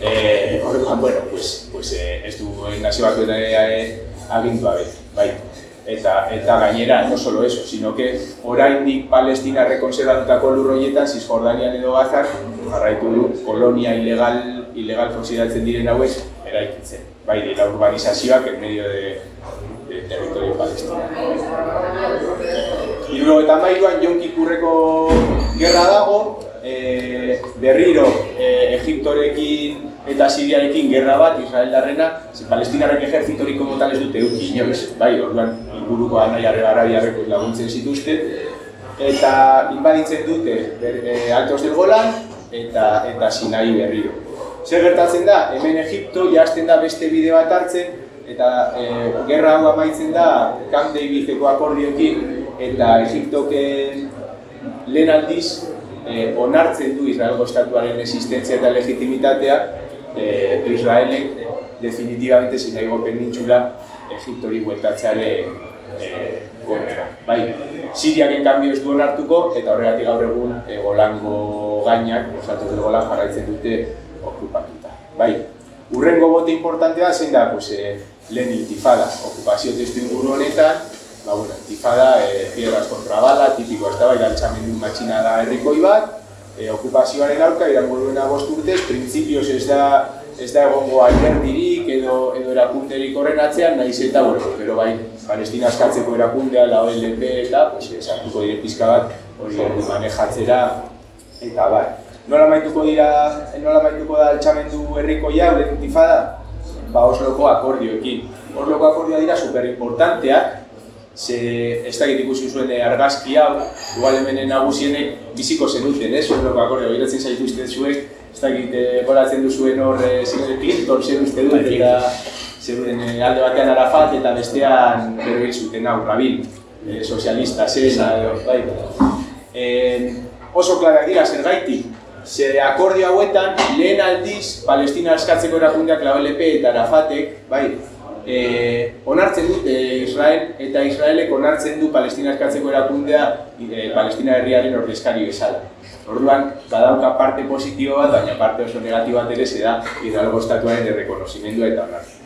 Eh, orduan, bueno, pues, pues eh, ez du nazio batuen eh, agindua bet, bai? Eta, eta gainera, no solo eso, sino que oraindik Palestina rekonservatutako lurroietan, Cisjordanian edo Gazak, jarraitu du, kolonia ilegal, ilegal konsideratzen diren hauek, eraikitzen. Bai, de la urbanizazioak en medio de, de territorio palestina. Iruro eta mairuan, Jon Kikurreko gerra dago, e, berriro e, Egiptorekin eta Siriarekin gerra bat, Israeldarrena, ze palestinarrek ejertzitorik como tal ez dute euki inoiz, bai, orduan inguruko anai arabiarreko laguntzen zituzten, eta inbaditzen dute ber, e, Altos del Golan eta, eta Sinai berriro. Zer gertatzen da, hemen Egipto jazten da beste bide bat hartzen, eta e, gerra hau amaitzen da Camp Davideko akordioekin, eta Egiptoken lehen aldiz e, onartzen du Israelgo estatuaren existentzia eta legitimitatea, eh, Israelek definitivamente Sinaigo penintxula Egiptori hueltatzeare eh, kontra. Bai, Siriak en cambio ez duen hartuko eta horregatik gaur egun e, Golango gainak, osatu del Golan jarraitzen dute okupatuta. Bai, urrengo bote importantea zein da, pues, e, lehen intifada, okupazio testu inguru honetan, ba, bueno, intifada, e, piedras kontra bala, tipiko ez da, bai, galtzamendu matxina da herrikoi bat, e, okupazioaren aurka irango duena bost urtez, printzipioz ez da ez da egongo alderdirik edo edo erakunderik horren atzean, naiz eta bueno, pero bai, Palestina askatzeko erakundea, la OLP eta pues sartuko dire pizka bat hori manejatzera eta bai. Nola maituko dira, nola maituko da altxamendu herriko ja, intifada? Ba, Osloko akordioekin. Osloko akordioa dira superimportanteak, ze ez da ikusi zuen argazki hau, igual hemen nagusienek biziko zenuten, ez? Zuen loko akordio, iratzen zaituzten zuek, ez da goratzen duzuen hor e, zinuen Clinton zer uste dut, eta zeruden e, alde batean Arafat eta bestean bero zuten hau, Rabin, e, sozialista, zen, bai. E, oso klarak dira, zer gaiti, Ze akordio hauetan, lehen aldiz, Palestina askatzeko erakundeak la OLP eta Arafatek, bai, e, onartzen dute Israel eta Israelek onartzen du Palestina eskatzeko erakundea e, Palestina herriaren ordezkari bezala. Orduan, badauka parte positibo bat, baina parte oso negatibo bat ere da Israelgo estatuaren errekonozimendua eta onartzen.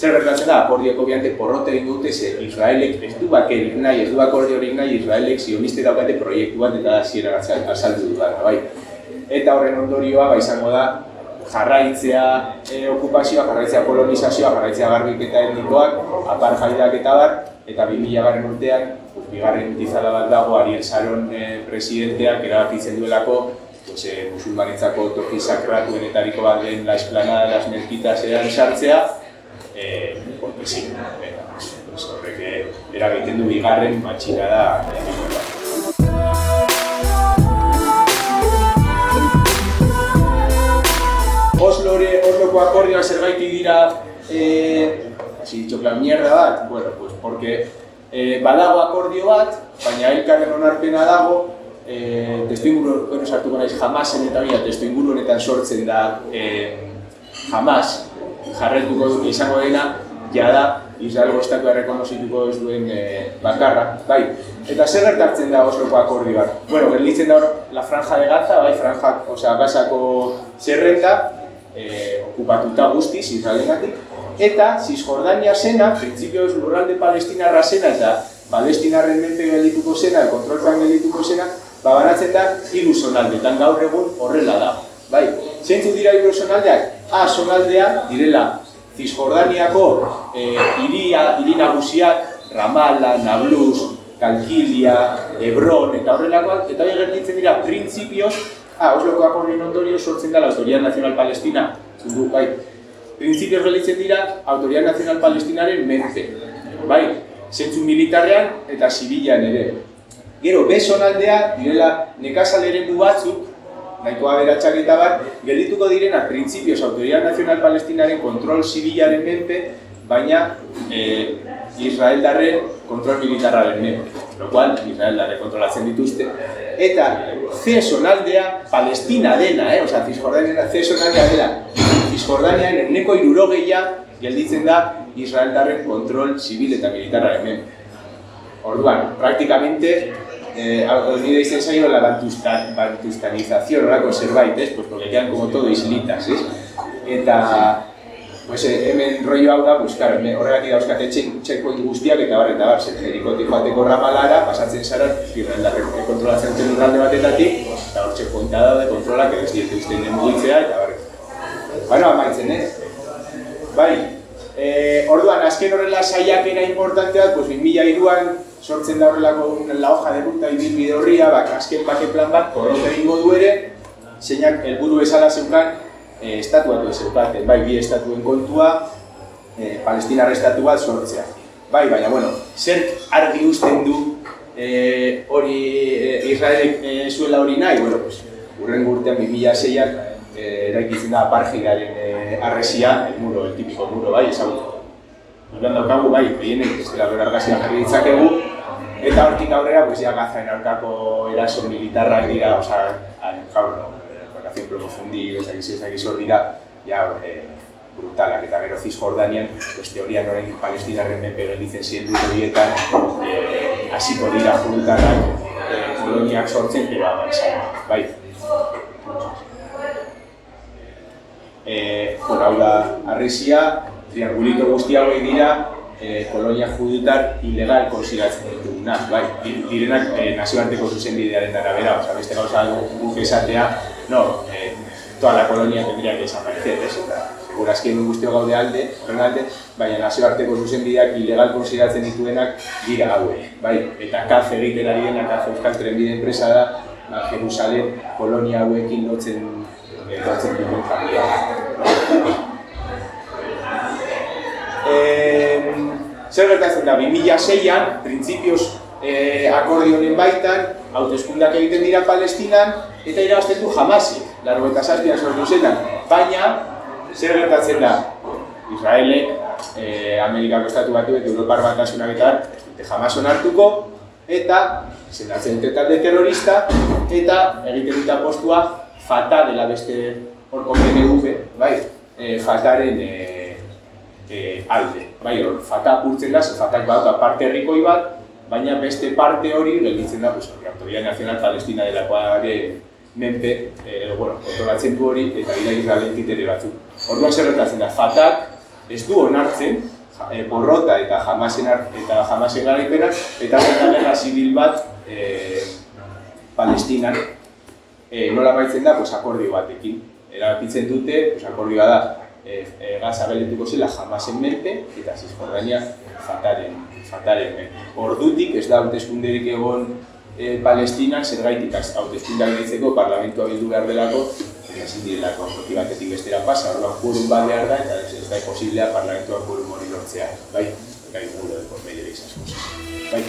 Zer gertatzen da, akordioko biante porrote egin dute ze Israelek ez du bakerik nahi, ez du akordiorik nahi, Israelek zioniste daukate proiektu bat eta hasiera azaldu du bai. Eta horren ondorioa, ba, izango da, jarraitzea e, okupazioa, jarraitzea kolonizazioa, jarraitzea garbiketa etnikoak, apar jaidak eta bar, eta 2000 garren urtean, bigarren dizala bat dago Ariel Saron e, presidenteak erabakitzen duelako pues, e, musulmanetzako toki sakratuenetariko bat den la esplanada las mezquitas edan sartzea, e, sí, eta, horrek eragiten du bigarren matxinada Oslore, Osloko akordioa zerbaitik dira eh, si txokla mierda bat, bueno, pues porque eh, badago akordio bat, baina elkarren onarpena dago, eh, testu inguru, bueno, sartuko naiz jamasen eta bia, testu inguru honetan sortzen da eh, jamas, jarretuko izango dena, jada, Israelgo estatua errekonozituko ez duen eh, bakarra, bai. Eta zer gertatzen da Osloko akordioa? Bueno, gelditzen da la franja de Gaza, bai, franja, osea, Gazako zerrenta, eh, okupatuta guztiz Israelenatik, eta Cisjordania zena, printzipioz lurralde palestinarra zena eta palestinarren menpe geldituko zena, kontrolpan geldituko zena, ba, banatzen da hiru zonaldetan gaur egun horrela da. Bai, zeintzu dira hiru zonaldeak? A zonaldea direla Cisjordaniako eh, iria, hiri nagusiak, Ramallah, Nablus, Kalkilia, Hebron eta horrelakoak, eta hori gertitzen dira printzipioz Ah, Osloko akordien ondorio sortzen da la Autoridad Nacional Palestina. Zundu, bai. Printzipioz gelitzen dira Autoridad Nacional Palestinaren menpe. Bai, zentzu militarrean eta zibilan ere. Gero, besonaldea, direla nekazaleren du batzuk, nahikoa beratxak eta bat, geldituko direna printzipioz Autoridad Nacional Palestinaren kontrol zibilaren menpe, baina eh, Israel darren kontrol militarraren menpe. Lo cual, Israel darre kontrolatzen dituzte. Eta C zonaldea Palestina dena, eh? Osa, Cisjordania C zonaldea dela. Cisjordania erneko irurogeia gelditzen da Israel darren kontrol zibil eta militarra hemen. Orduan, praktikamente, eh, nire izen zailo la bantustanización, horako zerbait, ez? Pues porque quedan como todo islitas, ez? Eta, Pues eh, hemen rollo hau da, pues, claro, horregatik dauzkate checkpoint guztiak eta bar, eta bar, zer jerikotik joateko ramalara, pasatzen zara, irrendarre kontrolatzen zen urralde batetatik, eta hor checkpointa daude kontrolak, ez dietu izten den mugitzea, eta bar. Bueno, amaitzen, eh? Bai, eh, orduan, azken horrela saiakera importante bat, pues, 2002an sortzen da horrelako la hoja de ruta ibilbide horria, bak, azken bake plan bat, porrot egingo du ere, zeinak helburu bezala zeukan, e, estatuatu ez eukaten, bai, bi estatuen kontua, e, palestinarra estatu bat sortzea. Bai, baina, bueno, zer argi usten du e, hori e, Israelek e, zuela hori nahi? Bueno, pues, urren gurtean 2006ak e, eraikitzen da aparjidaren e, arresia, el muro, el típico muro, bai, ezagutu. Duran daukagu, bai, behienek, ez dela bera argazia jarri ditzakegu, eta hortik aurrera, pues, ya gazaen aurkako eraso militarrak dira, oza, gaur, no, relación profundido, ezak izi, ezak izi hor dira, ja, eh, brutalak, eta gero Cisjordanian, pues, teorian orain palestinarren menpe gelditzen ziren dut horietan, eh, hasiko dira brutalak, eh, koloniak sortzen, avanzan, bai. Eh, bueno, hau da, arresia, triangulito guzti hauek dira, eh, kolonia judutar ilegal konsideratzen dituguna, bai, direnak eh, nazioarteko zuzenbidearen arabera, oza, beste gauza guk esatea, no, eh, toda la colonia tendría que desaparecer, ez, eta segurazki hemen guztio gaude alde, horren alde, baina nazioarteko zuzenbideak ilegal konsideratzen dituenak dira haue, bai, eta kaz egiten ari dena, kaz euskal trenbide enpresa da, ba, Jerusalem kolonia hauekin lotzen, lotzen duen familia. Eh, zer gertatzen da, 2006an, printzipioz eh, akordionen baitan, hauteskundak egiten dira Palestinan, eta irabazten du Hamasik, laro eta zazpian sortu zetan. Baina, zer gertatzen da, Israelek, eh, Amerikako estatu batu eta Europar batasunak eta dute onartuko, eta zendatzen dute talde terrorista, eta egiten dut postua Fata dela beste horko PNV, bai, eh, Fataren eh, eh, alde. Bai, hor, Fata apurtzen da, Fatak bat parte herrikoi bat, baina beste parte hori gelditzen da, pues, Autoridad Nacional Palestina delakoare menpe, eh, bueno, kontrolatzen du hori eta dira Israelen titere batzuk. Orduan zer gertatzen da, Fatak ez du onartzen, eh, borrota eta jamasen eta jamasen garaipenak, eta gerra zibil bat eh, Palestinan eh, nola baitzen da, pues, akordio batekin. Erabakitzen dute, pues, akordioa da, eh, eh, gaza galetuko zela jamasen menpe eta Cisjordania fataren, fataren menpe. Ordutik ez da hauteskunderik egon e, Palestina zer gaitik hauteskundak ditzeko parlamentoa bildu behar delako eta ezin direlako toki batetik bestera pasa, orduan jurun bat behar da eta ez, da posiblea parlamentoa jurun hori lortzea, bai? Gai gure de por medio cosas. Bai?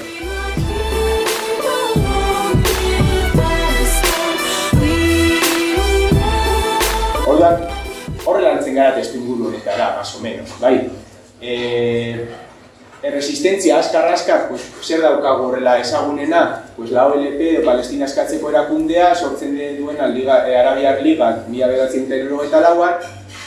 Orduan, horrela hartzen gara testu inguru honetara, más o menos, bai? E, Erresistentzia azkar-azkar, pues, zer daukagu horrela ezagunena, pues, la OLP, Palestina eskatzeko erakundea, sortzen duen Liga, e, Arabiar Liga, mila bedatzen eta lauan,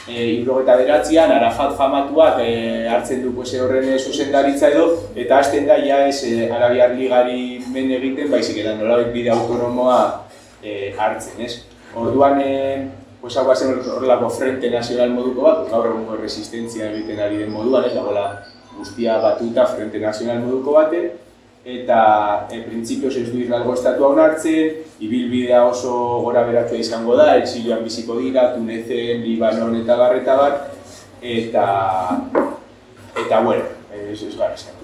e, irrogeta beratzean, Arafat famatuak e, hartzen du pues, horren zuzendaritza edo, eta hasten da, ja ez e, Arabiar Ligari men egiten, baizik edan nolabek bide autonomoa e, hartzen, ez? Orduan, e, pues, hau bazen horrelako frente nazional moduko bat, gaur egungo resistentzia egiten ari den moduan, ez dagoela guztia batuta Frente Nazional moduko baten, eta e, printzipioz ez du Israelgo estatua onartzen, ibilbidea oso gora beratua izango da, exilioan biziko dira, Tunezen, Libanon eta barreta bat, eta, eta bueno, ez ez gara.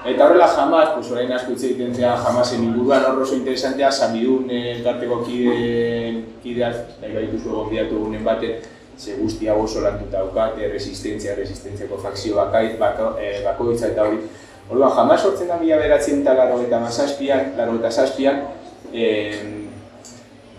Eta horrela jamaz, pues orain asko hitz egiten zea jamasen inguruan horro oso interesantea, Samidun elkarteko kide, kideak, nahi baituzu egon bidatu egunen baten, ze guzti hau oso lantuta daukate, resistentzia, resistentziako fakzio bakait, bako, e, bakoitza eta hori. Orduan, jamaz sortzen da mila beratzen eta laro eta mazazpian, laro eta zazpian, e,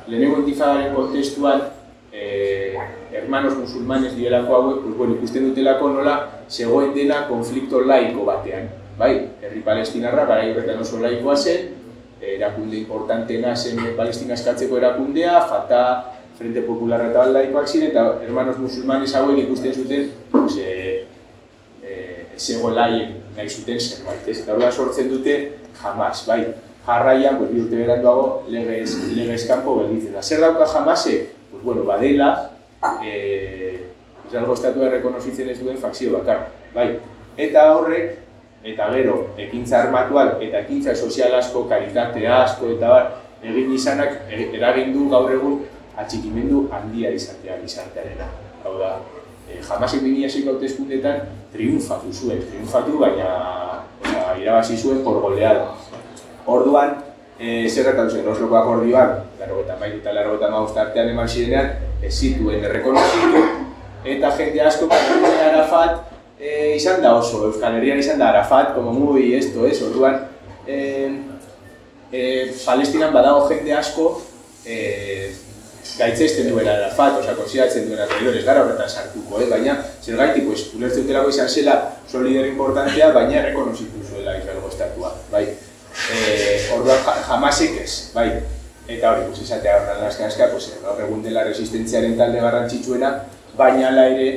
lehenengo intifadaren kontestuan, e, hermanos musulmanes direlako hauek, pues, bueno, ikusten dutelako nola, zegoen dena konflikto laiko batean. Bai, herri palestinarra, gara horretan oso laikoa zen, erakunde importantena zen palestina eskatzeko erakundea, fata, Frente Popularra eta laikoak ziren, eta hermanos musulmanes hauek ikusten zuten, pues, e, e, zego laien nahi zuten zerbait, ez? Eta sortzen dute, jamaz, bai, jarraian, pues, bi urte beranduago, legez, legez kanpo gelditzen. Zer dauka jamase? Pues, bueno, badela, e, Israelgo estatua rekonozitzen ez duen fakzio bakar. Bai, eta horrek, eta gero, ekintza armatuak eta ekintza sozial asko, karitate asko eta bar, egin izanak e, eragin du gaur egun atxikimendu handia izatea gizartearena. Hau da, e, jamasik bini esik hautezkundetan triunfatu zuen, triunfatu, baina oza, irabazi zuen por goleada. Orduan, e, zer gertatu zen, Osloko akordioan, laro eta mairu eta laro eta artean eman zirenean, ez zituen errekonozitu, eta jende asko, Arafat, e, izan da oso, Euskal Herrian izan da Arafat, como muy esto, ez, orduan, e, e, Palestinan badago jende asko, e, gaitzesten duela Arafat, oza, konsideratzen duena traidores, gara horretan sartuko, eh? baina zer gaiti, pues, ulertzen utelako izan zela zuen lider importantea, baina errekonozitu zuela Israelgo estatua, bai. E, orduan jamasik ez, bai. Eta hori, pues, izatea horren laska pues, egun dela resistentziaren talde garrantzitsuena, baina ala ere,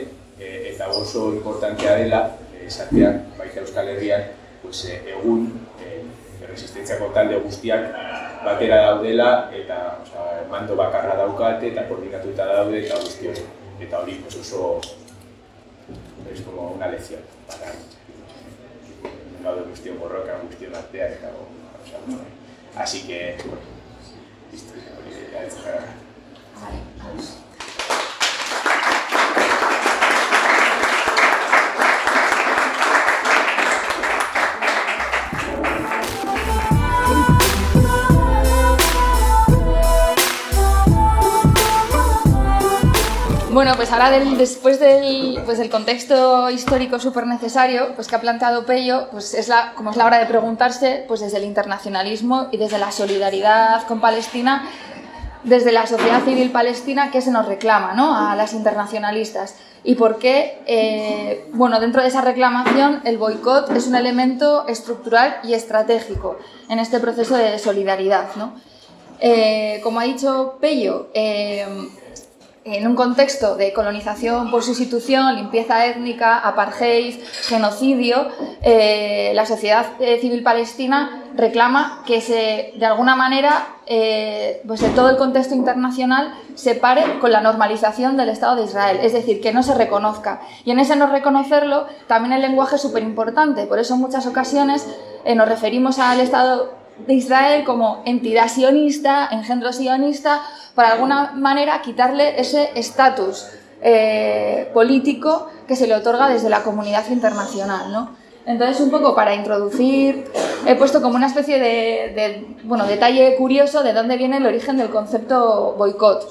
eta oso importantea dela, e, izatea, baita Euskal Herrian, pues, e, egun e, resistentziako talde guztiak batera daudela eta oza, mando bakarra daukate eta koordinatuta daude eta guzti hori. Eta hori pues oso es como una lección para gaude guztion borroka guztion artean eta oza, así que listo, hori ya ez Bueno, pues ahora del, después del pues el contexto histórico súper necesario pues que ha planteado Pello, pues es la, como es la hora de preguntarse, pues desde el internacionalismo y desde la solidaridad con Palestina, desde la sociedad civil palestina, ¿qué se nos reclama ¿no? a las internacionalistas? Y por qué, eh, bueno, dentro de esa reclamación, el boicot es un elemento estructural y estratégico en este proceso de solidaridad. ¿no? Eh, como ha dicho Pello, eh, en un contexto de colonización por sustitución, limpieza étnica, apartheid, genocidio, eh, la sociedad eh, civil palestina reclama que se, de alguna manera, eh, pues de todo el contexto internacional se pare con la normalización del Estado de Israel, es decir, que no se reconozca. Y en ese no reconocerlo, también el lenguaje es súper importante, por eso en muchas ocasiones nos referimos al Estado de Israel como entidad sionista, engendro sionista, para alguna manera quitarle ese estatus eh, político que se le otorga desde la comunidad internacional. ¿no? Entonces, un poco para introducir, he puesto como una especie de, bueno, detalle curioso de dónde viene el origen del concepto boicot.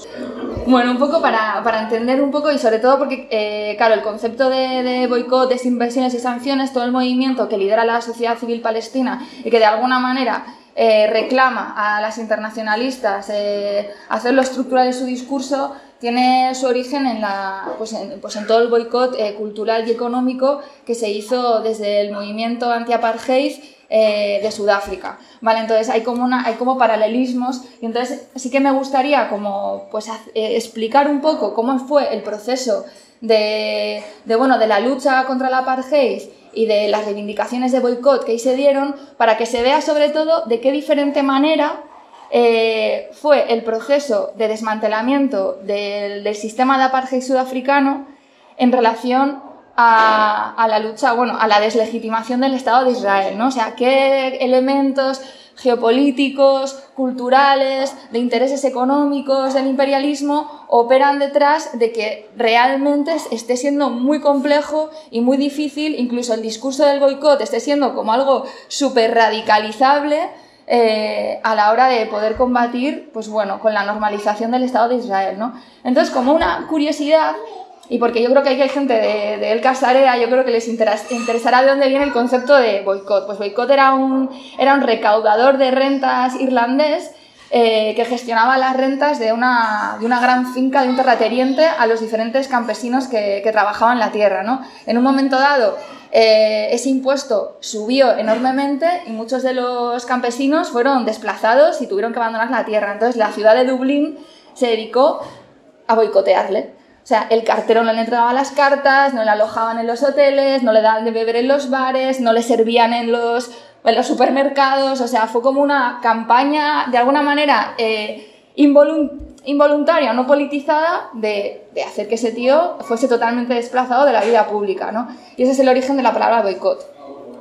Bueno, un poco para, para entender un poco y sobre todo porque, eh, claro, el concepto de, de boicot, desinversiones y sanciones, todo el movimiento que lidera la sociedad civil palestina y que de alguna manera eh, reclama a las internacionalistas eh, hacerlo estructural en su discurso tiene su origen en, la, pues en, pues en todo el boicot eh, cultural y económico que se hizo desde el movimiento anti-apartheid de Sudáfrica. ¿vale? Entonces hay como, hay como paralelismos y entonces sí que me gustaría como, pues, explicar un poco cómo fue el proceso de, bueno, de la lucha contra la apartheid y de las reivindicaciones de boicot que ahí se dieron para que se vea sobre todo de qué diferente manera eh, fue el proceso de desmantelamiento del, sistema de apartheid sudafricano en relación a, a, la lucha, bueno, a la deslegitimación del Estado de Israel, ¿no? O sea, qué elementos geopolíticos, culturales, de intereses económicos del imperialismo, operan detrás de que realmente esté siendo muy complejo y muy difícil, incluso el discurso del boicot esté siendo como algo súper radicalizable eh, a la hora de poder combatir, pues bueno, con la normalización del Estado de Israel, ¿no? Entonces, como una curiosidad, y porque yo creo que hay gente de, de El Casarea, yo creo que les interesará de dónde viene el concepto de boicot. Pues boicot era un, era un recaudador de rentas irlandés eh, que gestionaba las rentas de una, de una, gran finca de un terrateniente a los diferentes campesinos que, que trabajaban la tierra. ¿no? En un momento dado, eh, ese impuesto subió enormemente y muchos de los campesinos fueron desplazados y tuvieron que abandonar la tierra. Entonces la ciudad de Dublín se dedicó a boicotearle. O sea, el cartero no le entregaba las cartas, no le alojaban en los hoteles, no le daban de beber en los bares, no le servían en los, en los supermercados. O sea, fue como una campaña, de alguna manera, eh, involuntaria o no politizada de, de, hacer que ese tío fuese totalmente desplazado de la vida pública, ¿no? Y ese es el origen de la palabra boicot.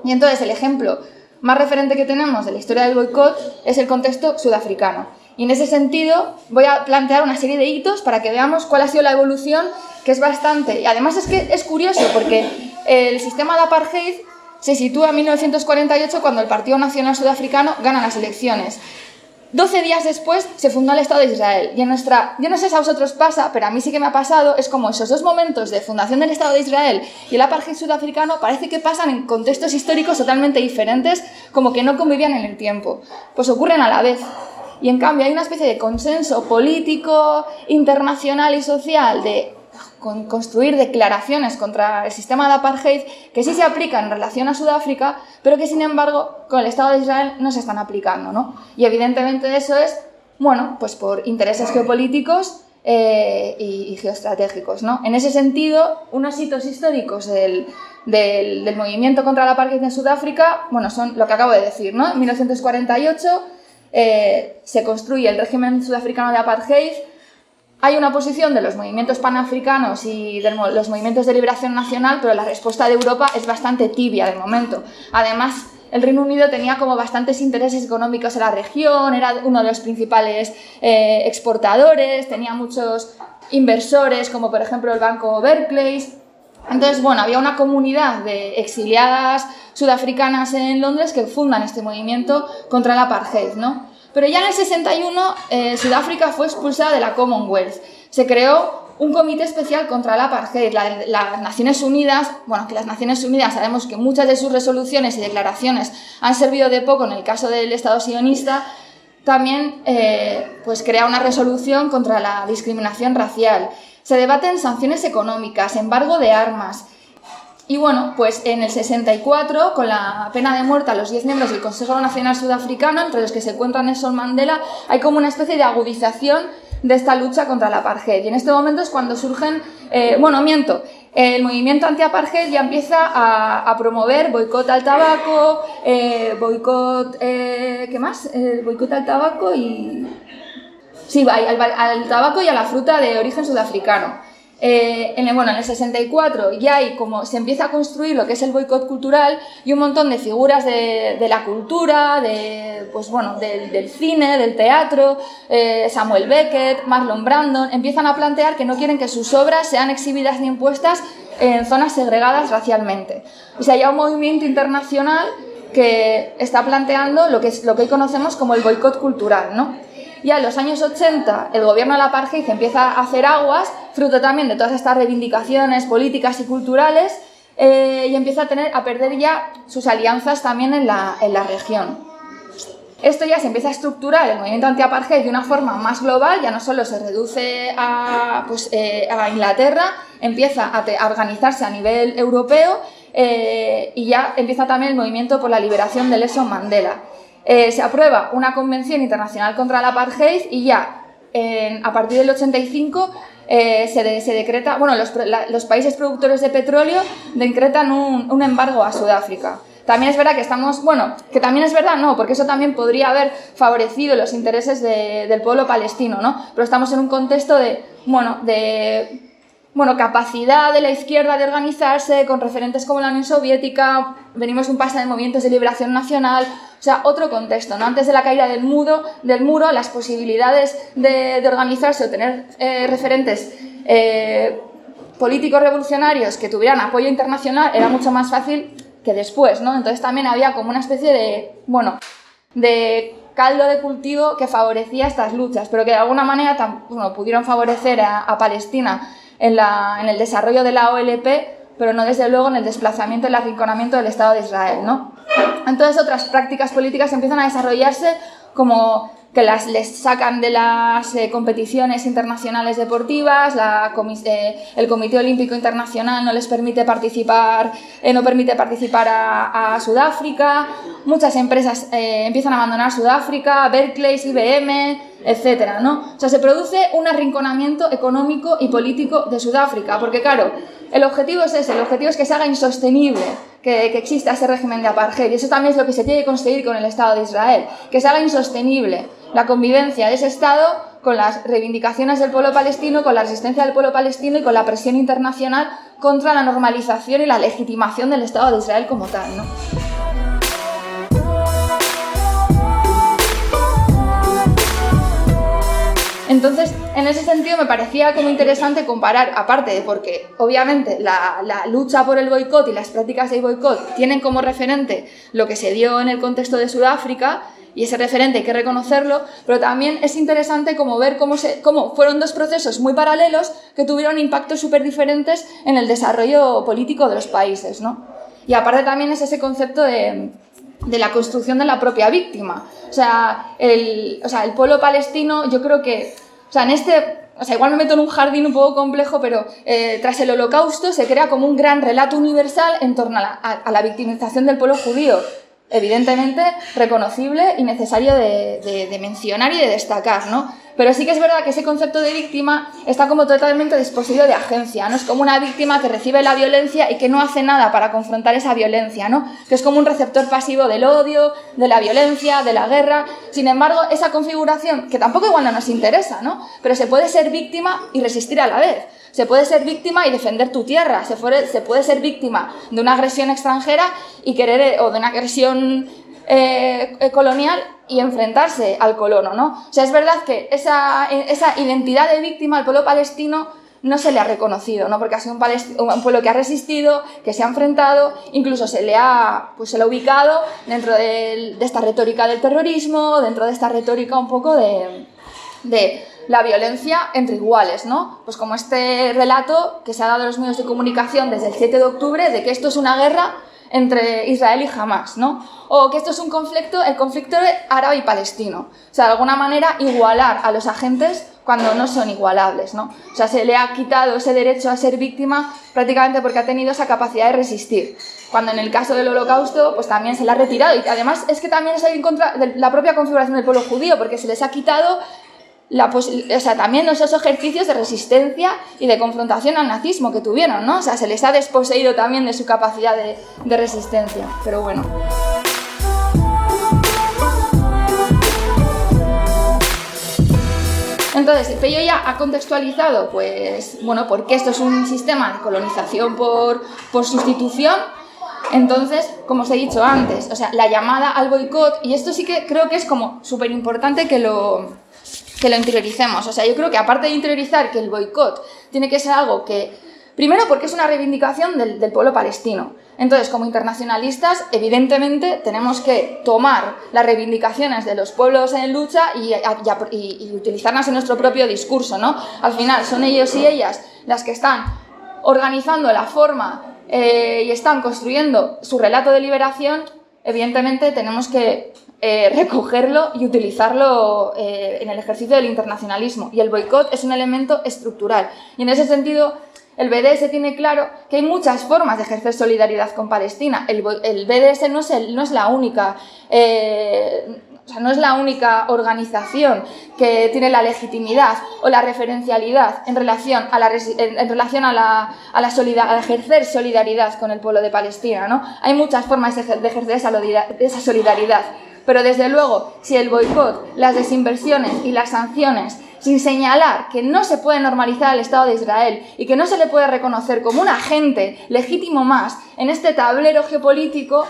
Y entonces el ejemplo más referente que tenemos de la historia del boicot es el contexto sudafricano. Y en ese sentido voy a plantear una serie de hitos para que veamos cuál ha sido la evolución, que es bastante. Y además es que es curioso porque el sistema de apartheid se sitúa en 1948 cuando el Partido Nacional Sudafricano gana las elecciones. 12 días después se fundó el Estado de Israel. Y en nuestra, yo no sé si a vosotros pasa, pero a mí sí que me ha pasado, es como esos dos momentos de fundación del Estado de Israel y el apartheid sudafricano parece que pasan en contextos históricos totalmente diferentes, como que no convivían en el tiempo. Pues ocurren a la vez. Y en cambio hay una especie de consenso político, internacional y social de construir declaraciones contra el sistema de apartheid que sí se aplican en relación a Sudáfrica, pero que sin embargo con el Estado de Israel no se están aplicando. ¿no? Y evidentemente eso es, bueno, pues por intereses geopolíticos eh, y, geoestratégicos. ¿no? En ese sentido, unos hitos históricos del, del, movimiento contra el apartheid en Sudáfrica, bueno, son lo que acabo de decir, ¿no? En 1948 eh, se construye el régimen sudafricano de apartheid, hay una posición de los movimientos panafricanos y de los movimientos de liberación nacional, pero la respuesta de Europa es bastante tibia de momento. Además, el Reino Unido tenía como bastantes intereses económicos en la región, era uno de los principales eh, exportadores, tenía muchos inversores, como por ejemplo el banco Berkeley. Entonces, bueno, había una comunidad de exiliadas sudafricanas en Londres que fundan este movimiento contra el apartheid, ¿no? Pero ya en el 61 eh, Sudáfrica fue expulsada de la Commonwealth. Se creó un comité especial contra el apartheid. las Naciones Unidas, bueno, que las Naciones Unidas sabemos que muchas de sus resoluciones y declaraciones han servido de poco en el caso del Estado sionista, también eh, pues crea una resolución contra la discriminación racial. Se debaten sanciones económicas, embargo de armas, y bueno, pues en el 64, con la pena de muerte a los 10 miembros del Consejo Nacional Sudafricano, entre los que se encuentra Nelson Mandela, hay como una especie de agudización de esta lucha contra la apartheid. Y en este momento es cuando surgen, eh, bueno, miento, el movimiento anti-apartheid ya empieza a, promover boicot al tabaco, eh, boicot, eh, ¿qué más? boicot al tabaco y... Sí, al tabaco y a la fruta de origen sudafricano. Eh, en, el, bueno, en el 64 ya hay como se empieza a construir lo que es el boicot cultural y un montón de figuras de, la cultura, de, pues bueno, del, cine, del teatro, eh, Samuel Beckett, Marlon Brandon, empiezan a plantear que no quieren que sus obras sean exhibidas ni impuestas en zonas segregadas racialmente. O sea, hay un movimiento internacional que está planteando lo que, lo que hoy conocemos como el boicot cultural, ¿no? Ya en los años 80 el gobierno de la apartheid empieza a hacer aguas, fruto también de todas estas reivindicaciones políticas y culturales, eh, y empieza a, tener, a perder ya sus alianzas también en la, en la región. Esto ya se empieza a estructurar el movimiento anti-apartheid de una forma más global, ya no solo se reduce a, pues, eh, a Inglaterra, empieza a, organizarse a nivel europeo eh, y ya empieza también el movimiento por la liberación de Nelson Mandela. Eh, se aprueba una convención internacional contra la apartheid y ya a partir del 85 eh, se, decreta, bueno, los, países productores de petróleo decretan un, embargo a Sudáfrica. También es verdad que estamos, bueno, que también es verdad, no, porque eso también podría haber favorecido los intereses del pueblo palestino, ¿no? Pero estamos en un contexto de, bueno, de bueno, capacidad de la izquierda de organizarse con referentes como la Unión Soviética, venimos un paso de movimientos de liberación nacional, o sea, otro contexto, ¿no? Antes de la caída del, muro, del muro, las posibilidades de, organizarse o tener eh, referentes eh, políticos revolucionarios que tuvieran apoyo internacional era mucho más fácil que después, ¿no? Entonces también había como una especie de, bueno, de caldo de cultivo que favorecía estas luchas, pero que de alguna manera bueno, pudieron favorecer a Palestina en, el desarrollo de la OLP, pero no desde luego en el desplazamiento el arrinconamiento del Estado de Israel. ¿no? Entonces otras prácticas políticas empiezan a desarrollarse como que las les sacan de las eh, competiciones internacionales deportivas, la eh, el Comité Olímpico Internacional no les permite participar, eh, no permite participar a, Sudáfrica, muchas empresas empiezan a abandonar Sudáfrica, Berkeley, IBM, etcétera, ¿no? O sea, se produce un arrinconamiento económico y político de Sudáfrica, porque claro, el objetivo es ese, el objetivo es que se haga insostenible que, que, exista ese régimen de apartheid, y eso también es lo que se tiene que conseguir con el Estado de Israel, que se haga insostenible la convivencia de ese Estado con las reivindicaciones del pueblo palestino, con la resistencia del pueblo palestino y con la presión internacional contra la normalización y la legitimación del Estado de Israel como tal. ¿no? Entonces, en ese sentido me parecía como interesante comparar, aparte de porque obviamente la, lucha por el boicot y las prácticas de boicot tienen como referente lo que se dio en el contexto de Sudáfrica, y ese referente hay que reconocerlo, pero también es interesante como ver cómo, se, cómo fueron dos procesos muy paralelos que tuvieron impactos súper diferentes en el desarrollo político de los países. ¿no? Y aparte también es ese concepto de, de la construcción de la propia víctima. O sea, el, o sea, el pueblo palestino, yo creo que, o sea, en este, o sea, igual me meto en un jardín un poco complejo, pero eh, tras el holocausto se crea como un gran relato universal en torno a la, a, la victimización del pueblo judío evidentemente reconocible y necesario de, de, de, mencionar y de destacar, ¿no? Pero sí que es verdad que ese concepto de víctima está como totalmente desposeído de agencia, ¿no? Es como una víctima que recibe la violencia y que no hace nada para confrontar esa violencia, ¿no? Que es como un receptor pasivo del odio, de la violencia, de la guerra. Sin embargo, esa configuración, que tampoco igual no nos interesa, ¿no? Pero se puede ser víctima y resistir a la vez. Se puede ser víctima y defender tu tierra, se, puede, se puede ser víctima de una agresión extranjera y querer, o de una agresión eh, colonial y enfrentarse al colono, ¿no? O sea, es verdad que esa, esa identidad de víctima al pueblo palestino no se le ha reconocido, ¿no? Porque ha sido un, un, pueblo que ha resistido, que se ha enfrentado, incluso se le ha, pues se le ha ubicado dentro de, esta retórica del terrorismo, dentro de esta retórica un poco de, de la violencia entre iguales, ¿no? Pues como este relato que se ha dado en los medios de comunicación desde el 7 de octubre de que esto es una guerra entre Israel y Hamas, ¿no? O que esto es un conflicto, el conflicto árabe y palestino. O sea, de alguna manera igualar a los agentes cuando no son igualables, ¿no? O sea, se le ha quitado ese derecho a ser víctima prácticamente porque ha tenido esa capacidad de resistir. Cuando en el caso del holocausto, pues también se le ha retirado. Y además es que también es en contra de la propia configuración del pueblo judío, porque se les ha quitado la o sea, también esos ejercicios de resistencia y de confrontación al nazismo que tuvieron, ¿no? O sea, se les ha desposeído también de su capacidad de, resistencia. Pero bueno. Entonces, Pello ya ha contextualizado, pues, bueno, porque esto es un sistema de colonización por, por sustitución. Entonces, como os he dicho antes, o sea, la llamada al boicot, y esto sí que creo que es como súper importante que lo, que lo interioricemos. O sea, yo creo que aparte de interiorizar que el boicot tiene que ser algo que, primero porque es una reivindicación del, pueblo palestino. Entonces, como internacionalistas, evidentemente tenemos que tomar las reivindicaciones de los pueblos en lucha y, utilizarlas en nuestro propio discurso, ¿no? Al final, son ellos y ellas las que están organizando la forma eh, y están construyendo su relato de liberación. Evidentemente, tenemos que eh, recogerlo y utilizarlo eh, en el ejercicio del internacionalismo. Y el boicot es un elemento estructural. Y en ese sentido, el BDS tiene claro que hay muchas formas de ejercer solidaridad con Palestina. El, el BDS no es, el, no es la única. Eh, o sea, no es la única organización que tiene la legitimidad o la referencialidad en relación a, la, en, relación a, la, a, la solidar, a ejercer solidaridad con el pueblo de Palestina. ¿no? Hay muchas formas de ejercer esa solidaridad. Pero desde luego, si el boicot, las desinversiones y las sanciones, sin señalar que no se puede normalizar el Estado de Israel y que no se le puede reconocer como un agente legítimo más en este tablero geopolítico,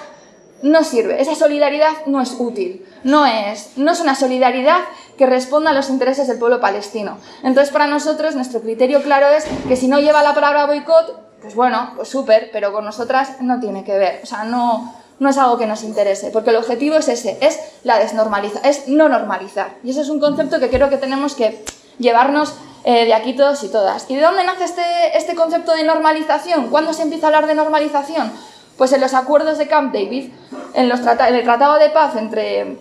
no sirve. Esa solidaridad no es útil. No es, no es una solidaridad que responda a los intereses del pueblo palestino. Entonces, para nosotros, nuestro criterio claro es que si no lleva la palabra boicot, pues bueno, pues súper, pero con nosotras no tiene que ver. O sea, no, no es algo que nos interese, porque el objetivo es ese, es la desnormaliza, es no normalizar. Y ese es un concepto que creo que tenemos que llevarnos eh, de aquí todos y todas. ¿Y de dónde nace este, este concepto de normalización? ¿Cuándo se empieza a hablar de normalización? Pues en los acuerdos de Camp David, en, los trata el tratado de paz entre,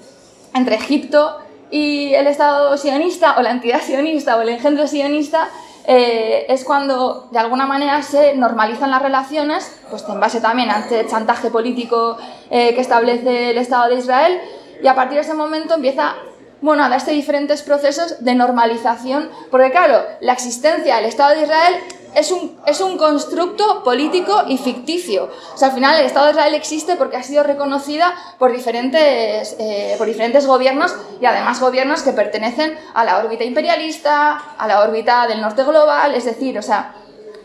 entre Egipto y el Estado sionista, o la entidad sionista, o el engendro sionista, eh, es cuando de alguna manera se normalizan las relaciones, pues en base también a este chantaje político eh, que establece el Estado de Israel, y a partir de ese momento empieza bueno, a darse diferentes procesos de normalización, porque claro, la existencia del Estado de Israel es un, es un constructo político y ficticio. O sea, al final el Estado de Israel existe porque ha sido reconocida por diferentes, eh, por diferentes gobiernos y además gobiernos que pertenecen a la órbita imperialista, a la órbita del norte global, es decir, o sea,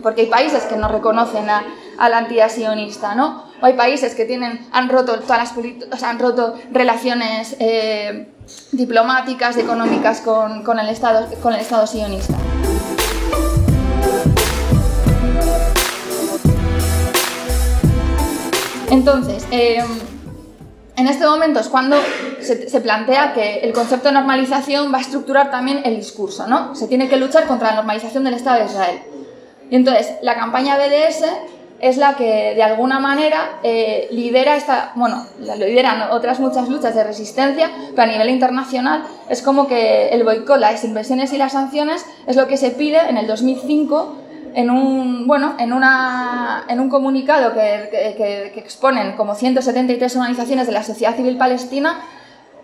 porque hay países que no reconocen a, a la entidad sionista, ¿no? O hay países que tienen, han roto todas las o sea, han roto relaciones eh, diplomáticas, económicas con, con, el Estado, con el Estado sionista. Entonces, eh, en este momento es cuando se, se, plantea que el concepto de normalización va a estructurar también el discurso, ¿no? Se tiene que luchar contra la normalización del Estado de Israel. Y entonces, la campaña BDS es la que de alguna manera eh, lidera esta, bueno, lideran otras muchas luchas de resistencia, pero a nivel internacional es como que el boicot, las inversiones y las sanciones es lo que se pide en el 2005 en un, bueno, en una, en un comunicado que, que, exponen como 173 organizaciones de la sociedad civil palestina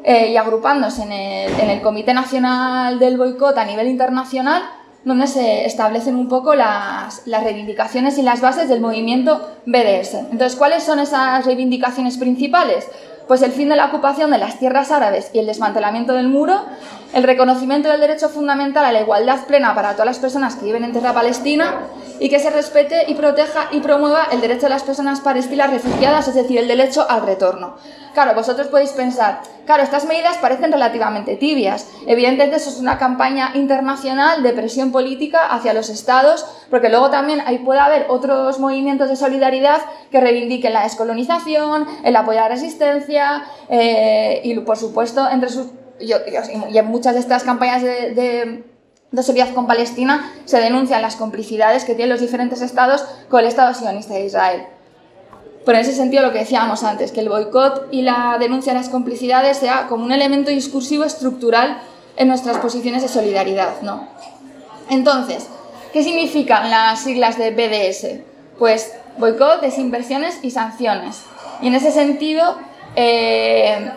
eh, y agrupándose en el, en el Comité Nacional del Boicot a nivel internacional, donde se establecen un poco las, las, reivindicaciones y las bases del movimiento BDS. Entonces, ¿cuáles son esas reivindicaciones principales? Pues el fin de la ocupación de las tierras árabes y el desmantelamiento del muro, el reconocimiento del derecho fundamental a la igualdad plena para todas las personas que viven en tierra palestina y que se respete y proteja y promueva el derecho de las personas palestinas refugiadas, es decir, el derecho al retorno. Claro, vosotros podéis pensar, claro, estas medidas parecen relativamente tibias. Evidentemente eso es una campaña internacional de presión política hacia los estados, porque luego también ahí puede haber otros movimientos de solidaridad que reivindiquen la descolonización, el apoyo a la resistencia eh, y, por supuesto, entre sus, y, y en muchas de estas campañas de, de de con Palestina se denuncian las complicidades que tienen los diferentes estados con el Estado sionista de Israel. En ese sentido lo que decíamos antes, que el boicot y la denuncia de las complicidades sea como un elemento discursivo estructural en nuestras posiciones de solidaridad, ¿no? Entonces, ¿qué significan las siglas de BDS? Pues boicot, desinversiones y sanciones. Y en ese sentido, eh,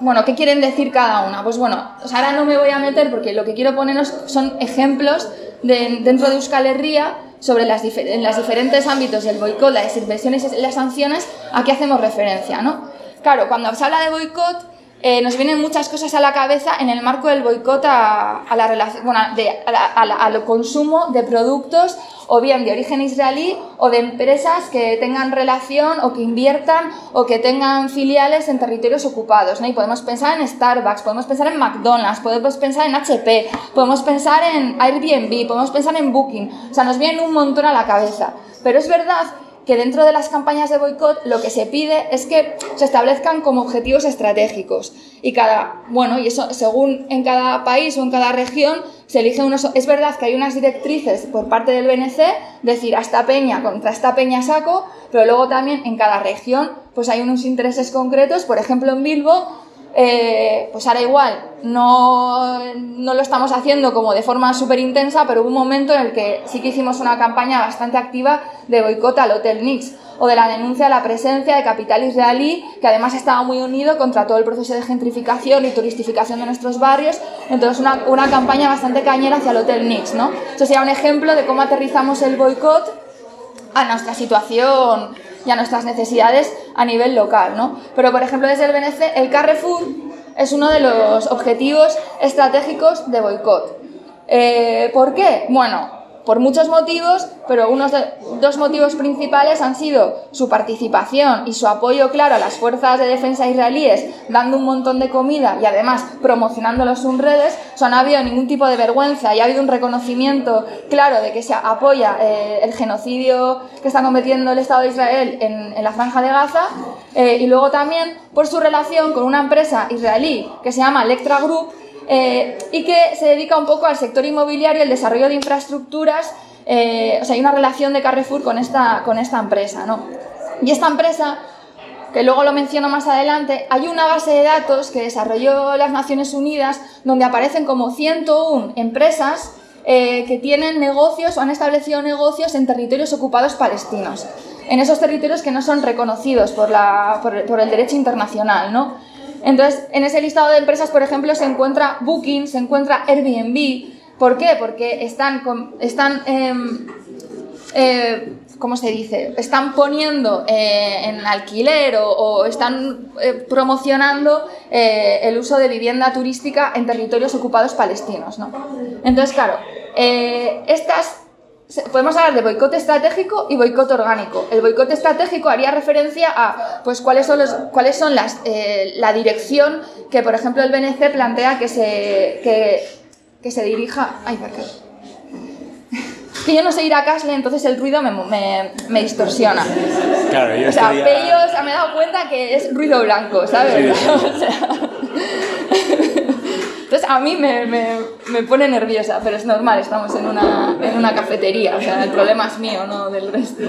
bueno, ¿qué quieren decir cada una? Pues bueno, ahora no me voy a meter porque lo que quiero poneros son ejemplos de, dentro de Euskal Herria sobre las, en los diferentes ámbitos del boicot, las inversiones y las sanciones, a qué hacemos referencia, ¿no? Claro, cuando se habla de boicot, eh, nos vienen muchas cosas a la cabeza en el marco del boicot a, la relación, bueno, de, a, consumo de productos o bien de origen israelí o de empresas que tengan relación o que inviertan o que tengan filiales en territorios ocupados. ¿no? Y podemos pensar en Starbucks, podemos pensar en McDonald's, podemos pensar en HP, podemos pensar en Airbnb, podemos pensar en Booking. O sea, nos vienen un montón a la cabeza. Pero es verdad que dentro de las campañas de boicot lo que se pide es que se establezcan como objetivos estratégicos. Y cada, bueno, y eso según en cada país o en cada región se elige unos, es verdad que hay unas directrices por parte del BNC, decir a esta peña contra esta peña saco, pero luego también en cada región pues hay unos intereses concretos, por ejemplo en Bilbo eh, pues ahora igual no, no, lo estamos haciendo como de forma súper intensa, pero hubo un momento en el que sí que hicimos una campaña bastante activa de boicot al Hotel Nix o de la denuncia de la presencia de capital israelí, que además estaba muy unido contra todo el proceso de gentrificación y turistificación de nuestros barrios. Entonces, una, una campaña bastante cañera hacia el Hotel Nix. ¿no? Eso sería un ejemplo de cómo aterrizamos el boicot a nuestra situación y a nuestras necesidades a nivel local, ¿no? Pero, por ejemplo, desde el BNC, el Carrefour es uno de los objetivos estratégicos de boicot. Eh, ¿Por qué? Bueno, por muchos motivos, pero unos dos motivos principales han sido su participación y su apoyo claro a las fuerzas de defensa israelíes, dando un montón de comida y además promocionándolos en redes. No ha habido ningún tipo de vergüenza y ha habido un reconocimiento claro de que se apoya eh, el genocidio que está cometiendo el Estado de Israel en, en la franja de Gaza. Eh, y luego también por su relación con una empresa israelí que se llama Electra Group, eh, y que se dedica un poco al sector inmobiliario, el desarrollo de infraestructuras, eh, o sea, hay una relación de Carrefour con esta, con esta empresa, ¿no? Y esta empresa, que luego lo menciono más adelante, hay una base de datos que desarrolló las Naciones Unidas donde aparecen como 101 empresas eh, que tienen negocios o han establecido negocios en territorios ocupados palestinos, en esos territorios que no son reconocidos por, la, por, por el derecho internacional, ¿no? Entonces, en ese listado de empresas, por ejemplo, se encuentra Booking, se encuentra Airbnb. ¿Por qué? Porque están, están em, eh, ¿cómo se dice? Están poniendo eh, en alquiler o, están eh, promocionando el uso de vivienda turística en territorios ocupados palestinos, ¿no? Entonces, claro, estas podemos hablar de boicot estratégico y boicot orgánico. El boicot estratégico haría referencia a pues cuáles son los cuáles son las eh, la dirección que por ejemplo el BNC plantea que se que, que se dirija. Ay, ¿por qué? Que yo no sé ir a Casle, entonces el ruido me, me, me distorsiona. Claro, yo O sea, estoy Pello se me he dado cuenta que es ruido blanco, ¿sabes? O sea, entonces a mí me, me, me pone nerviosa, pero es normal, estamos en una, en una cafetería, o sea, el problema es mío, no del resto.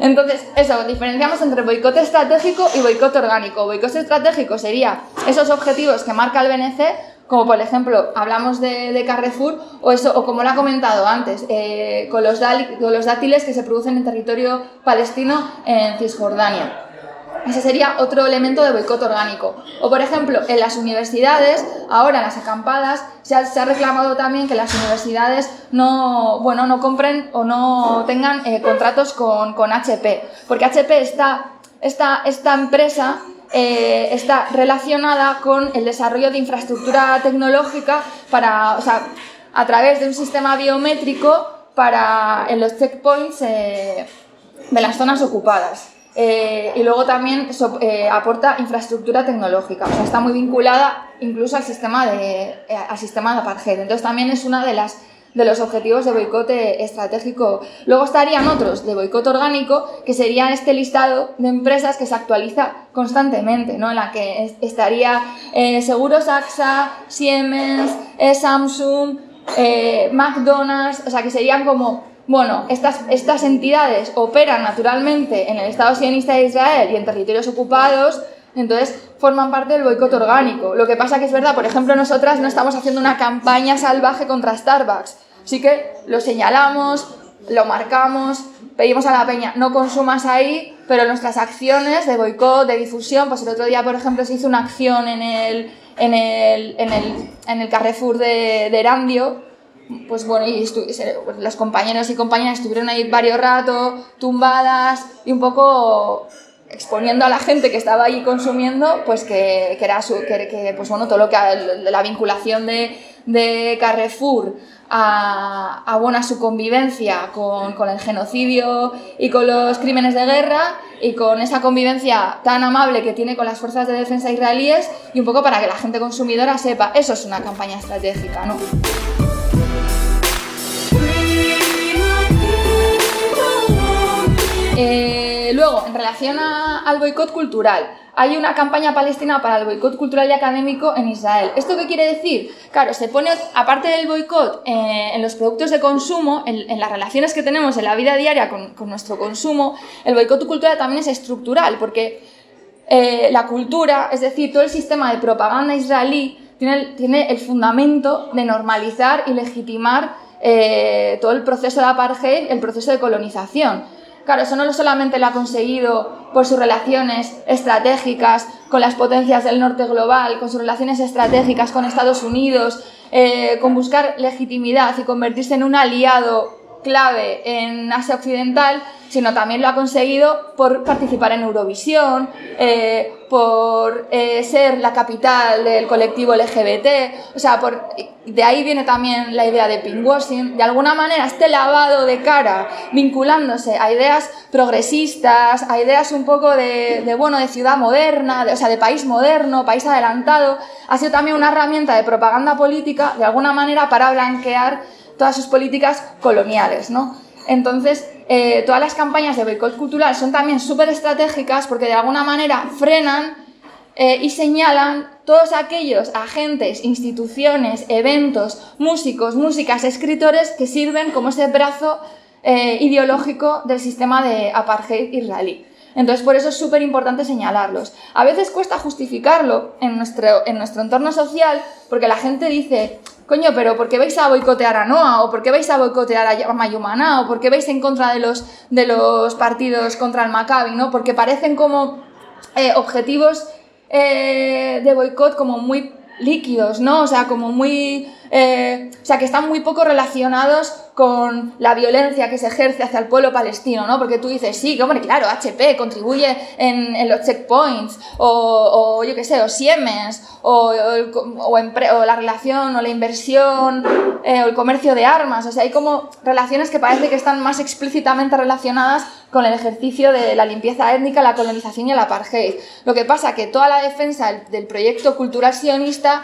Entonces, eso, diferenciamos entre boicot estratégico y boicot orgánico. Boicot estratégico sería esos objetivos que marca el BNC, como por ejemplo, hablamos de, de Carrefour, o, eso, o como lo ha comentado antes, eh, con, los dal- con los dátiles que se producen en territorio palestino en Cisjordania. Ese sería otro elemento de boicot orgánico. O, por ejemplo, en las universidades, ahora en las acampadas, se ha, reclamado también que las universidades no, bueno, no compren o no tengan eh, contratos con, con HP. Porque HP está, esta, esta empresa eh, está relacionada con el desarrollo de infraestructura tecnológica para, o sea, a través de un sistema biométrico para en los checkpoints eh, de las zonas ocupadas. Eh, y luego también eh, aporta infraestructura tecnológica, o sea, está muy vinculada incluso al sistema de, eh, al sistema de apartheid. Entonces también es una de las de los objetivos de boicot eh, estratégico. Luego estarían otros de boicot orgánico, que sería este listado de empresas que se actualiza constantemente, ¿no? en la que es- estaría Seguros AXA, Siemens, Samsung, McDonald's, o sea, que serían como bueno, estas, estas entidades operan naturalmente en el Estado sionista de Israel y en territorios ocupados, entonces forman parte del boicot orgánico. Lo que pasa que es verdad, por ejemplo, nosotras no estamos haciendo una campaña salvaje contra Starbucks. Sí que lo señalamos, lo marcamos, pedimos a la peña, no consumas ahí, pero nuestras acciones de boicot, de difusión, pues el otro día, por ejemplo, se hizo una acción en el, en el, en el, en el Carrefour de, de Erandio, pues bueno, y pues los compañeros y compañeras estuvieron ahí varios ratos, tumbadas y un poco exponiendo a la gente que estaba ahí consumiendo, pues que, que era su, que, que, pues bueno, todo lo que la vinculación de, de Carrefour a, a, bueno, a su convivencia con, con el genocidio y con los crímenes de guerra y con esa convivencia tan amable que tiene con las fuerzas de defensa israelíes y un poco para que la gente consumidora sepa, eso es una campaña estratégica, ¿no? Eh, luego, en relación a- al boicot cultural, hay una campaña palestina para el boicot cultural y académico en Israel. ¿Esto qué quiere decir? Claro, se pone, aparte del boicot, eh, en los productos de consumo, en, en las relaciones que tenemos en la vida diaria con, con nuestro consumo, el boicot cultural también es estructural, porque eh, la cultura, es decir, todo el sistema de propaganda israelí, tiene el, tiene el fundamento de normalizar y legitimar eh, todo el proceso de apartheid, el proceso de colonización. Claro, eso no solamente lo ha conseguido por sus relaciones estratégicas con las potencias del norte global, con sus relaciones estratégicas con Estados Unidos, eh, con buscar legitimidad y convertirse en un aliado clave en Asia Occidental, sino también lo ha conseguido por participar en Eurovisión, eh, por eh, ser la capital del colectivo LGBT, o sea, por, de ahí viene también la idea de pinkwashing, de alguna manera este lavado de cara vinculándose a ideas progresistas, a ideas un poco de, bueno, de ciudad moderna, de, o sea, de país moderno, país adelantado, ha sido también una herramienta de propaganda política, de alguna manera, para blanquear todas sus políticas coloniales, ¿no? Entonces, eh, todas las campañas de boicot cultural son también súper estratégicas porque de alguna manera frenan eh, y señalan todos aquellos agentes, instituciones, eventos, músicos, músicas, escritores que sirven como ese brazo eh, ideológico del sistema de apartheid israelí. Entonces, por eso es súper importante señalarlos. A veces cuesta justificarlo en nuestro, en nuestro entorno social porque la gente dice, coño, pero ¿por qué vais a boicotear a NOA? ¿O por qué vais a boicotear a Mayumana? ¿O por qué vais en contra de los, de los partidos contra el Maccabi? ¿no? Porque parecen como eh, objetivos eh, de boicot como muy líquidos, ¿no? O sea, como muy... eh, o sea, que están muy poco relacionados con la violencia que se ejerce hacia el pueblo palestino, ¿no? Porque tú dices, sí, hombre, claro, HP contribuye en, los checkpoints, o, yo qué sé, o Siemens, o, o, la relación, o la inversión, eh, o el comercio de armas, o sea, hay como relaciones que parece que están más explícitamente relacionadas con el ejercicio de la limpieza étnica, la colonización y el apartheid. Lo que pasa que toda la defensa del proyecto cultural sionista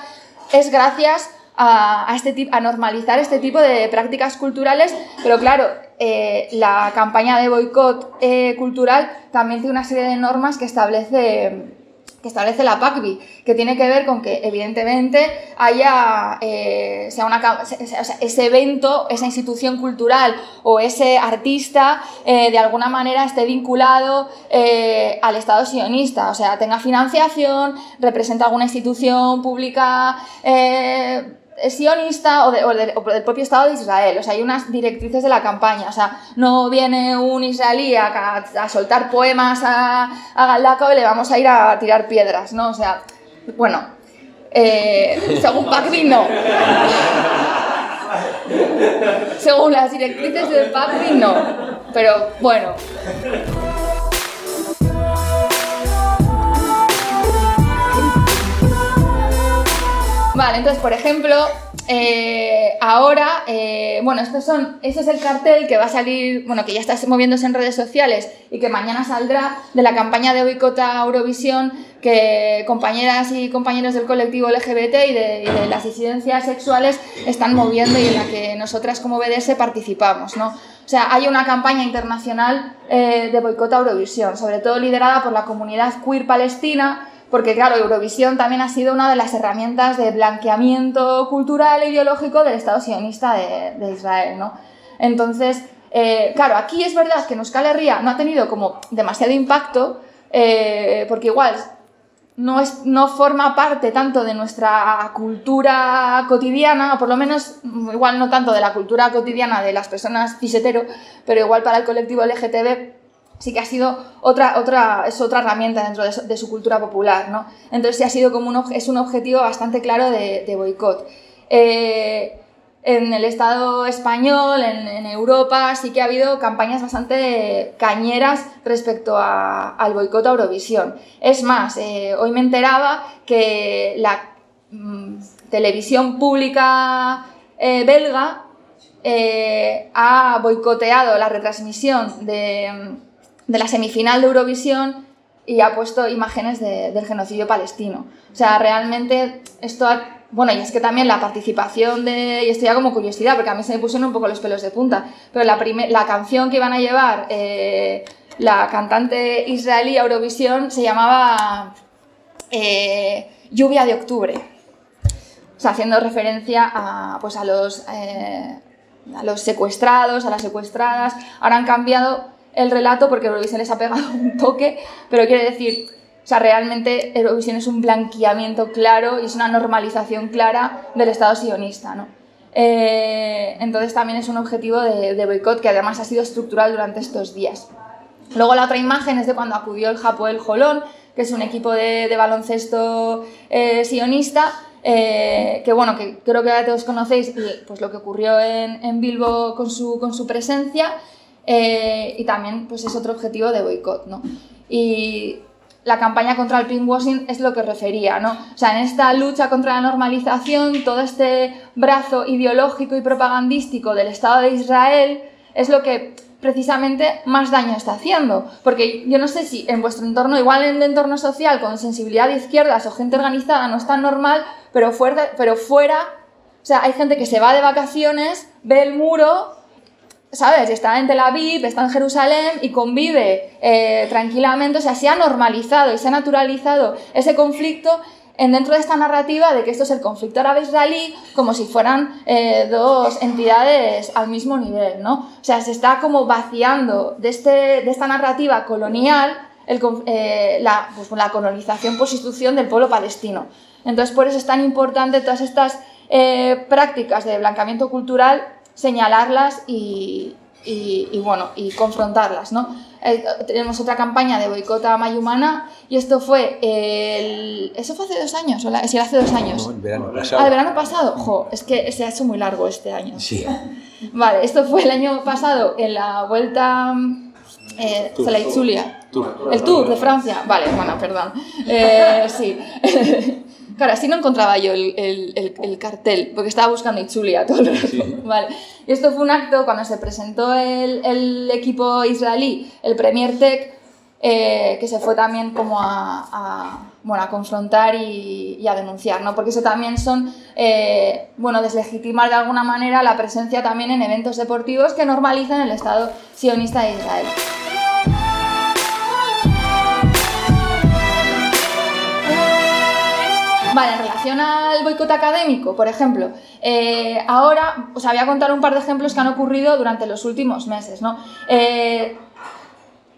es gracias a, este a normalizar este tipo de prácticas culturales, pero claro, eh, la campaña de boicot eh, cultural también tiene una serie de normas que establece que establece la PACBI, que tiene que ver con que evidentemente haya eh, sea una, ese evento, esa institución cultural o ese artista de alguna manera esté vinculado al Estado sionista, o sea, tenga financiación, representa alguna institución pública sionista o, de- o de- o del propio Estado de Israel. O sea, hay unas directrices de la campaña. O sea, no viene un israelí a, a soltar poemas a, a y le vamos a ir a tirar piedras, ¿no? O sea, bueno, eh, según PACBI no. Según las directrices del PACBI no. Pero bueno. Vale, entonces, por ejemplo, eh, ahora, eh, bueno, estos son, este es el cartel que va a salir, bueno, que ya está moviéndose en redes sociales y que mañana saldrá de la campaña de boicota Eurovisión que compañeras y compañeros del colectivo LGBT y de, y de las disidencias sexuales están moviendo y en la que nosotras como BDS participamos, ¿no? O sea, hay una campaña internacional eh, de boicot a Eurovisión, sobre todo liderada por la comunidad queer palestina, porque claro, Eurovisión también ha sido una de las herramientas de blanqueamiento cultural e ideológico del Estado sionista de, Israel, ¿no? Entonces, eh, claro, aquí es verdad que en Euskal Herria no ha tenido como demasiado impacto, eh, porque igual no, es, no forma parte tanto de nuestra cultura cotidiana, o por lo menos igual no tanto de la cultura cotidiana de las personas cisetero, pero igual para el colectivo LGTB sí que ha sido otra, otra, es otra herramienta dentro de su, cultura popular, ¿no? Entonces sí ha sido como un, es un objetivo bastante claro de, boicot. Eh, en el Estado español, en, Europa, sí que ha habido campañas bastante cañeras respecto a- al boicot a Eurovisión. Es más, eh, hoy me enteraba que la mm, televisión pública eh, belga ha boicoteado la retransmisión de, de la semifinal de Eurovisión y ha puesto imágenes de- del genocidio palestino. O sea, realmente esto ha- Bueno, y es que también la participación de... Y esto ya como curiosidad, porque a mí se me pusieron un poco los pelos de punta, pero la, la canción que iban a llevar eh, la cantante israelí a Eurovisión se llamaba eh, Lluvia de Octubre. O sea, haciendo referencia a, pues a, los, eh, a los secuestrados, a las secuestradas. Ahora han cambiado el relato porque Eurovisión les ha pegado un toque, pero quiere decir, o sea, realmente Eurovisión es un blanqueamiento claro y es una normalización clara del Estado sionista, ¿no? Eh, entonces también es un objetivo de, boicot que además ha sido estructural durante estos días. Luego la otra imagen es de cuando acudió el Hapoel Jolón, que es un equipo de, baloncesto eh, sionista, eh, que bueno, que creo que ya todos conocéis pues, lo que ocurrió en, en Bilbo con su, con su presencia, eh, y también pues, es otro objetivo de boicot, ¿no? Y la campaña contra el pinkwashing es lo que refería, ¿no? O sea, en esta lucha contra la normalización, todo este brazo ideológico y propagandístico del Estado de Israel es lo que precisamente más daño está haciendo. Porque yo no sé si en vuestro entorno, igual en el entorno social, con sensibilidad de izquierdas o gente organizada, no es tan normal, pero fuera, pero fuera o sea, hay gente que se va de vacaciones, ve el muro ¿sabes? Está en Tel Aviv, está en Jerusalén y convive eh, tranquilamente, o sea, se ha normalizado y se ha naturalizado ese conflicto en dentro de esta narrativa de que esto es el conflicto árabe-israelí como si fueran eh, dos entidades al mismo nivel, ¿no? O sea, se está como vaciando de, este, de esta narrativa colonial eh, la, pues, la colonización por sustitución del pueblo palestino. Entonces, por eso es tan importante todas estas prácticas de blanqueamiento cultural señalarlas y, y- y, bueno, y confrontarlas, ¿no? eh, tenemos otra campaña de boicot a Mayumana y esto fue el... ¿Eso fue hace dos años? ¿O la... Sí, hace dos años. No, el verano Ah, pasado. el verano pasado. Jo, es que se ha hecho muy largo este año. Sí. Vale, esto fue el año pasado en la vuelta eh. Tour. El Tour de Francia. Vale, bueno, perdón. Eh, sí. Claro, así no encontraba yo el, el- el- el cartel, porque estaba buscando Itzulia todo el rato. Vale. Y esto fue un acto cuando se presentó el, el equipo israelí, el Premier Tech, eh, que se fue también como a, a, bueno, a confrontar y, y a denunciar, ¿no? Porque eso también son, eh, bueno, deslegitimar de alguna manera la presencia también en eventos deportivos que normalicen el Estado sionista de Israel. Vale, en relación al boicot académico, por ejemplo, eh, ahora os había contar un par de ejemplos que han ocurrido durante los últimos meses, ¿no? Eh,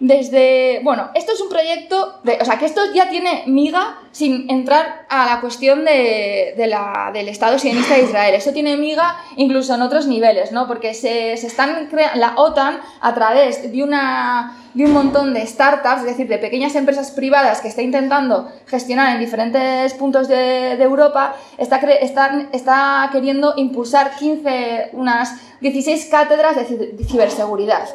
desde, bueno, esto es un proyecto, de, o sea, que esto ya tiene miga sin entrar a la cuestión de, del Estado sionista de Israel. Esto tiene miga incluso en otros niveles, ¿no? Porque se, se están crea- la OTAN a través de, una, de un montón de startups, es decir, de pequeñas empresas privadas que está intentando gestionar en diferentes puntos de, Europa, está, cre- está queriendo impulsar 15, unas 16 cátedras de ciberseguridad.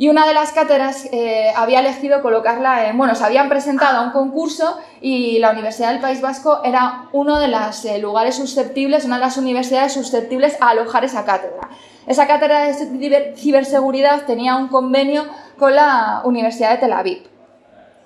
Y una de las cátedras eh, había elegido colocarla en, bueno, se habían presentado a un concurso y la Universidad del País Vasco era uno de los eh, lugares susceptibles, una de las universidades susceptibles a alojar esa cátedra. Esa cátedra de ciber- ciberseguridad tenía un convenio con la Universidad de Tel Aviv.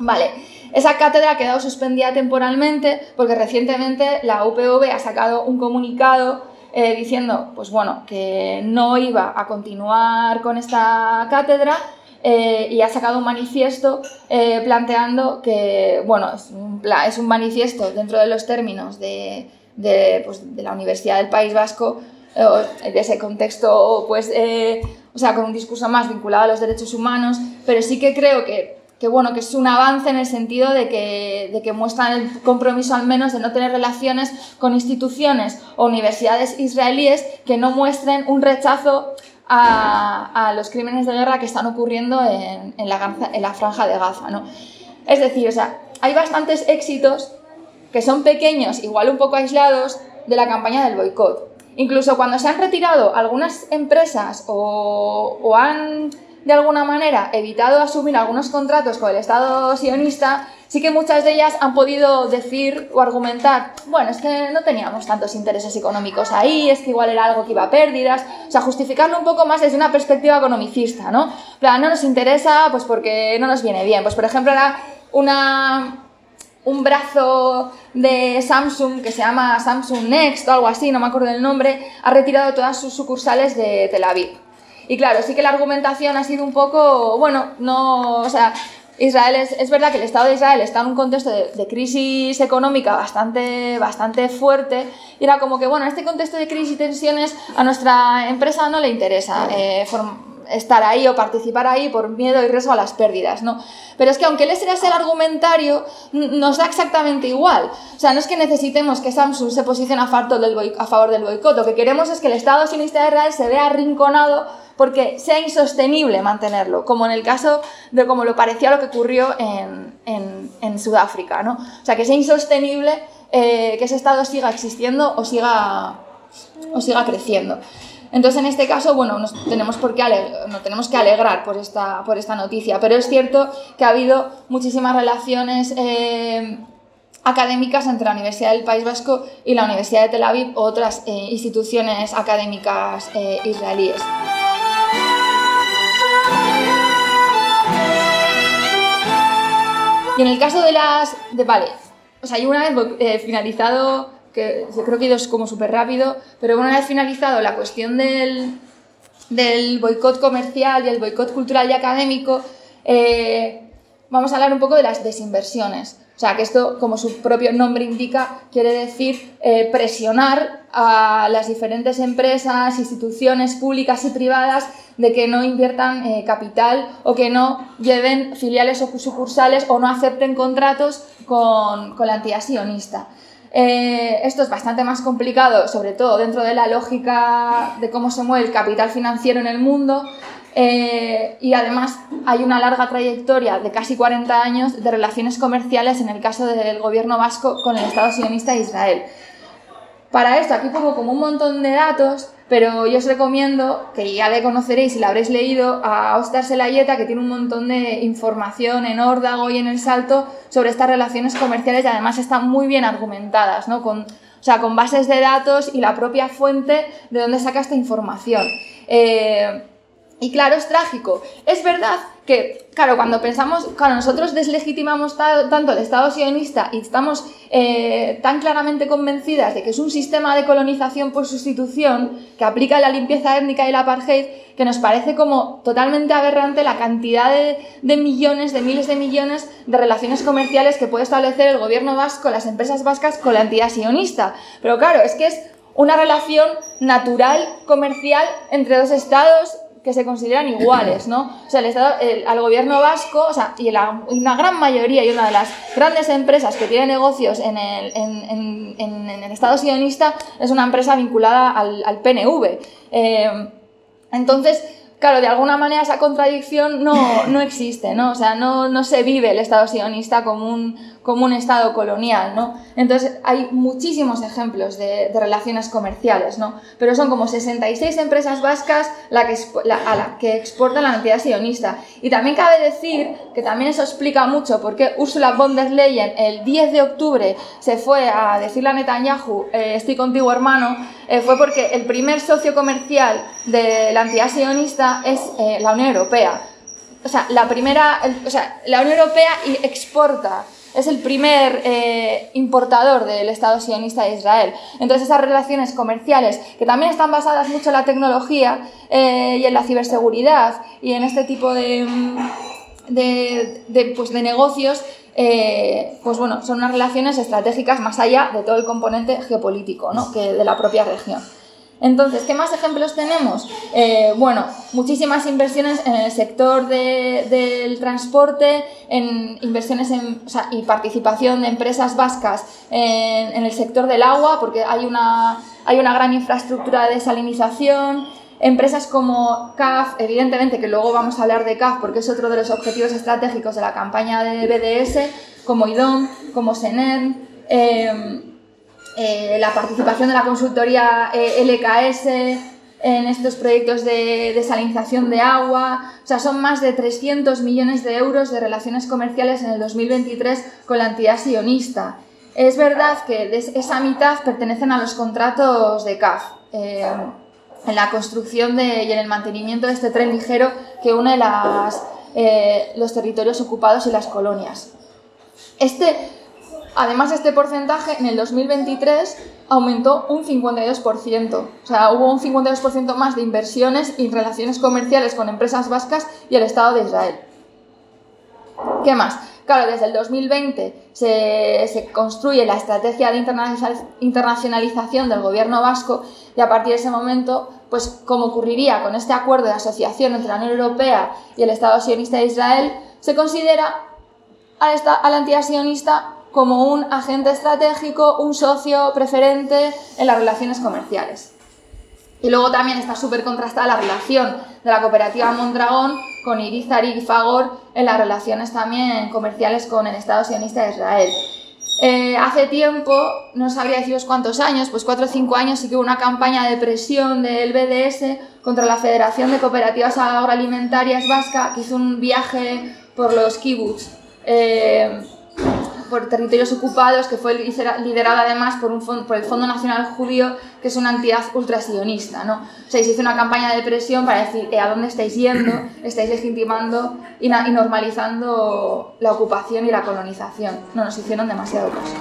Vale, esa cátedra ha quedado suspendida temporalmente porque recientemente la UPV ha sacado un comunicado eh, diciendo, pues bueno, que no iba a continuar con esta cátedra eh, y ha sacado un manifiesto eh, planteando que, bueno, es un, es un manifiesto dentro de los términos de, de, pues, de la Universidad del País Vasco, de ese contexto, pues, o sea, con un discurso más vinculado a los derechos humanos, pero sí que creo que que bueno, que es un avance en el sentido de que, de que muestran el compromiso al menos de no tener relaciones con instituciones o universidades israelíes que no muestren un rechazo a, los crímenes de guerra que están ocurriendo en, en la, franja de Gaza. ¿no? Es decir, o sea, hay bastantes éxitos que son pequeños, igual un poco aislados, de la campaña del boicot. Incluso cuando se han retirado algunas empresas o han de alguna manera evitado asumir algunos contratos con el Estado sionista, sí que muchas de ellas han podido decir o argumentar, bueno, es que no teníamos tantos intereses económicos ahí, es que igual era algo que iba a pérdidas, o sea, justificarlo un poco más desde una perspectiva economicista, ¿no? Plan, no nos interesa, pues porque no nos viene bien. Pues por ejemplo, era una un brazo de Samsung que se llama Samsung Next o algo así, no me acuerdo del nombre, ha retirado todas sus sucursales de Tel Aviv. Y claro, sí que la argumentación ha sido un poco, bueno, no, o sea, Israel es, es verdad que el Estado de Israel está en un contexto de, de crisis económica bastante, bastante fuerte y era como que, bueno, en este contexto de crisis y tensiones a nuestra empresa no le interesa eh, estar ahí o participar ahí por miedo y riesgo a las pérdidas, ¿no? Pero es que aunque ese era el argumentario, nos da exactamente igual. O sea, no es que necesitemos que Samsung se posicione a favor del boicot, lo que queremos es que el Estado sionista de Israel se vea arrinconado porque sea insostenible mantenerlo, como en el caso de como lo parecía lo que ocurrió en, en- en Sudáfrica, ¿no? O sea, que sea insostenible eh, que ese Estado siga existiendo o siga, o siga creciendo. Entonces, en este caso, bueno, nos tenemos, por qué nos tenemos que alegrar por esta, por esta noticia, pero es cierto que ha habido muchísimas relaciones eh, académicas entre la Universidad del País Vasco y la Universidad de Tel Aviv o otras eh, instituciones académicas eh, israelíes. Y en el caso de las... De, vale, o sea, yo una vez eh, finalizado, que creo que he ido como súper rápido, pero una vez finalizado la cuestión del, del boicot comercial y el boicot cultural y académico, eh, vamos a hablar un poco de las desinversiones. O sea, que esto, como su propio nombre indica, quiere decir eh, presionar a las diferentes empresas, instituciones públicas y privadas de que no inviertan eh, capital o que no lleven filiales o sucursales o no acepten contratos con, con la entidad sionista. Eh, esto es bastante más complicado, sobre todo dentro de la lógica de cómo se mueve el capital financiero en el mundo, Eh, y además hay una larga trayectoria de casi 40 años de relaciones comerciales en el caso del gobierno vasco con el Estado sionista de Israel. Para esto aquí pongo como un montón de datos, pero yo os recomiendo, que ya le conoceréis y la habréis leído, a Ostar Selayeta, que tiene un montón de información en Órdago y en El Salto sobre estas relaciones comerciales y además están muy bien argumentadas, ¿no? Con, o sea, con bases de datos y la propia fuente de dónde saca esta información. Eh, y claro, es trágico. Es verdad que, claro, cuando pensamos, claro, nosotros deslegitimamos tanto el Estado sionista y estamos eh, tan claramente convencidas de que es un sistema de colonización por sustitución que aplica la limpieza étnica y la apartheid, que nos parece como totalmente aberrante la cantidad de, de millones, de miles de millones de relaciones comerciales que puede establecer el gobierno vasco, las empresas vascas con la entidad sionista. Pero claro, es que es una relación natural, comercial, entre dos estados que se consideran iguales, ¿no? O sea, el Estado, al gobierno vasco, o sea, y una gran mayoría y una de las grandes empresas que tiene negocios en el, en, el Estado sionista es una empresa vinculada al, al PNV. Eh, entonces, claro, de alguna manera esa contradicción no, no existe, ¿no? O sea, no, no se vive el Estado sionista como un, como un Estado colonial, ¿no? Entonces hay muchísimos ejemplos de, de relaciones comerciales, ¿no? Pero son como 66 empresas vascas la que, la, a la que exportan la entidad sionista. Y también cabe decir que también eso explica mucho por qué Ursula von der Leyen el 10 de octubre se fue a decirle a Netanyahu, eh, estoy contigo hermano, eh, fue porque el primer socio comercial de la entidad sionista es eh, la Unión Europea. O sea, la primera, o sea, la Unión Europea exporta es el primer eh, importador del Estado sionista de Israel. Entonces esas relaciones comerciales, que también están basadas mucho en la tecnología eh, y en la ciberseguridad y en este tipo de, de, pues de negocios, eh, pues bueno, son unas relaciones estratégicas más allá de todo el componente geopolítico ¿no? que de la propia región. Entonces, ¿qué más ejemplos tenemos? Eh, bueno, muchísimas inversiones en el sector de, del transporte, en inversiones en, y participación de empresas vascas en, el sector del agua, porque hay una, gran infraestructura de desalinización. Empresas como CAF, evidentemente que luego vamos a hablar de CAF porque es otro de los objetivos estratégicos de la campaña de BDS, como IDOM, como SENEN. Eh, eh, la participación de la consultoría eh, LKS en estos proyectos de desalinización de agua. O sea, son más de 300 millones de euros de relaciones comerciales en el 2023 con la entidad sionista. Es verdad que esa mitad pertenecen a los contratos de CAF. Eh, en la construcción de, y en el mantenimiento de este tren ligero que une las, eh, los territorios ocupados y las colonias. Este, Además, este porcentaje en el 2023 aumentó un 52%. O sea, hubo un 52% más de inversiones y relaciones comerciales con empresas vascas y el Estado de Israel. ¿Qué más? Claro, desde el 2020 se, construye la estrategia de internacionalización del gobierno vasco y a partir de ese momento, pues como ocurriría con este acuerdo de asociación entre la Unión Europea y el Estado sionista de Israel, se considera a la entidad sionista como un agente estratégico, un socio preferente en las relaciones comerciales. Y luego también está súper contrastada la relación de la cooperativa Mondragón con Irizar y Fagor en las relaciones también comerciales con el Estado sionista de Israel. Eh, hace tiempo, no sabría deciros cuántos años, pues cuatro o cinco años, sí que hubo una campaña de presión del BDS contra la Federación de Cooperativas Agroalimentarias Vasca, que hizo un viaje por los kibbutz. Eh, por territorios ocupados, que fue liderada además por, un fondo, por el Fondo Nacional Judío, que es una entidad ultrasionista. ¿no? O sea, se hizo una campaña de presión para decir eh, a dónde estáis yendo, estáis legitimando y, normalizando la ocupación y la colonización. No nos hicieron demasiado caso.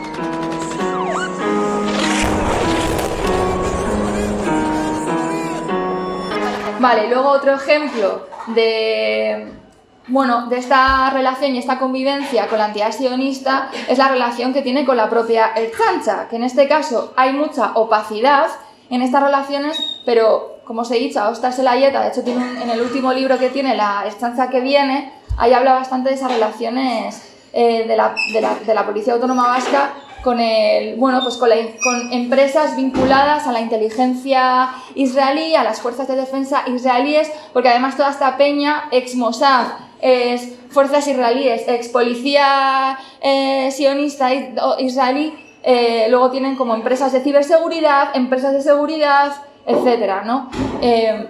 Vale, luego otro ejemplo de bueno, de esta relación y esta convivencia con la entidad sionista es la relación que tiene con la propia Erchancha, que en este caso hay mucha opacidad en estas relaciones, pero como os he dicho, Ostar Selayeta, de hecho tiene un, en el último libro que tiene, La Erchancha que viene, ahí habla bastante de esas relaciones eh, de, la, de, la, de, la, Policía Autónoma Vasca con, el, bueno, pues con, con empresas vinculadas a la inteligencia israelí, a las fuerzas de defensa israelíes, porque además toda esta peña, ex Mossad, es fuerzas israelíes, ex policía eh, sionista israelí, eh, luego tienen como empresas de ciberseguridad, empresas de seguridad, etcétera, ¿no? Eh,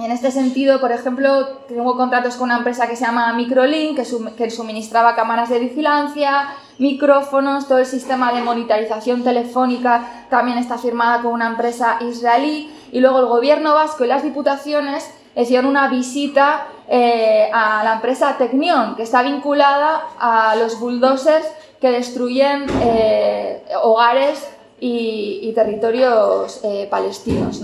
en este sentido, por ejemplo, tengo contratos con una empresa que se llama Microlink, que, que suministraba cámaras de vigilancia, micrófonos, todo el sistema de monitorización telefónica también está firmada con una empresa israelí y luego el gobierno vasco y las diputaciones hicieron una visita eh, a la empresa Tecnion, que está vinculada a los bulldozers que destruyen eh, hogares y, territorios eh, palestinos.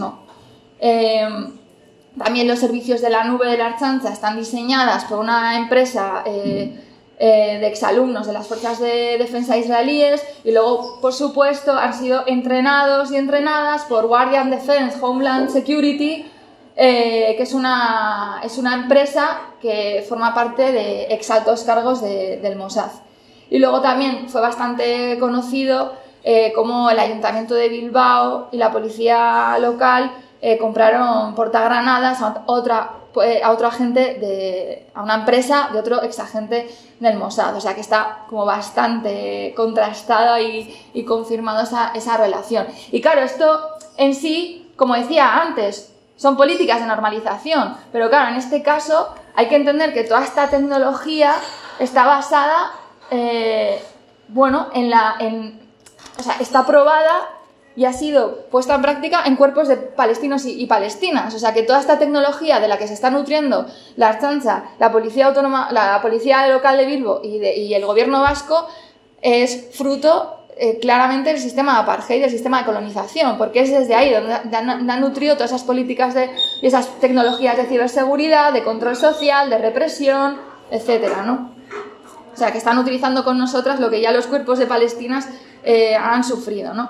también los servicios de la nube de la Archancha están diseñadas por una empresa de exalumnos de las fuerzas de defensa israelíes y luego, por supuesto, han sido entrenados y entrenadas por Guardian Defense Homeland Security, eh, que es una, es una empresa que forma parte de exaltos cargos del Mossad. Y luego también fue bastante conocido eh, como el Ayuntamiento de Bilbao y la policía local compraron portagranadas a otra pues, a otro agente, de, a una empresa de otro exagente del Mossad. O sea que está como bastante contrastada y, y confirmado esa, esa relación. Y claro, esto en sí, como decía antes, son políticas de normalización, pero claro, en este caso hay que entender que toda esta tecnología está basada, eh, bueno, en la, o sea, está probada y ha sido puesta en práctica en cuerpos de palestinos y, palestinas. O sea que toda esta tecnología de la que se está nutriendo la Archancha, la Policía Autónoma, la Policía Local de Bilbo y, el gobierno vasco es fruto eh, claramente del sistema de apartheid, del sistema de colonización, porque es desde ahí donde han, nutrido todas esas políticas de, y esas tecnologías de ciberseguridad, de control social, de represión, etcétera, ¿no? O sea, que están utilizando con nosotras lo que ya los cuerpos de palestinas eh, han sufrido, ¿no?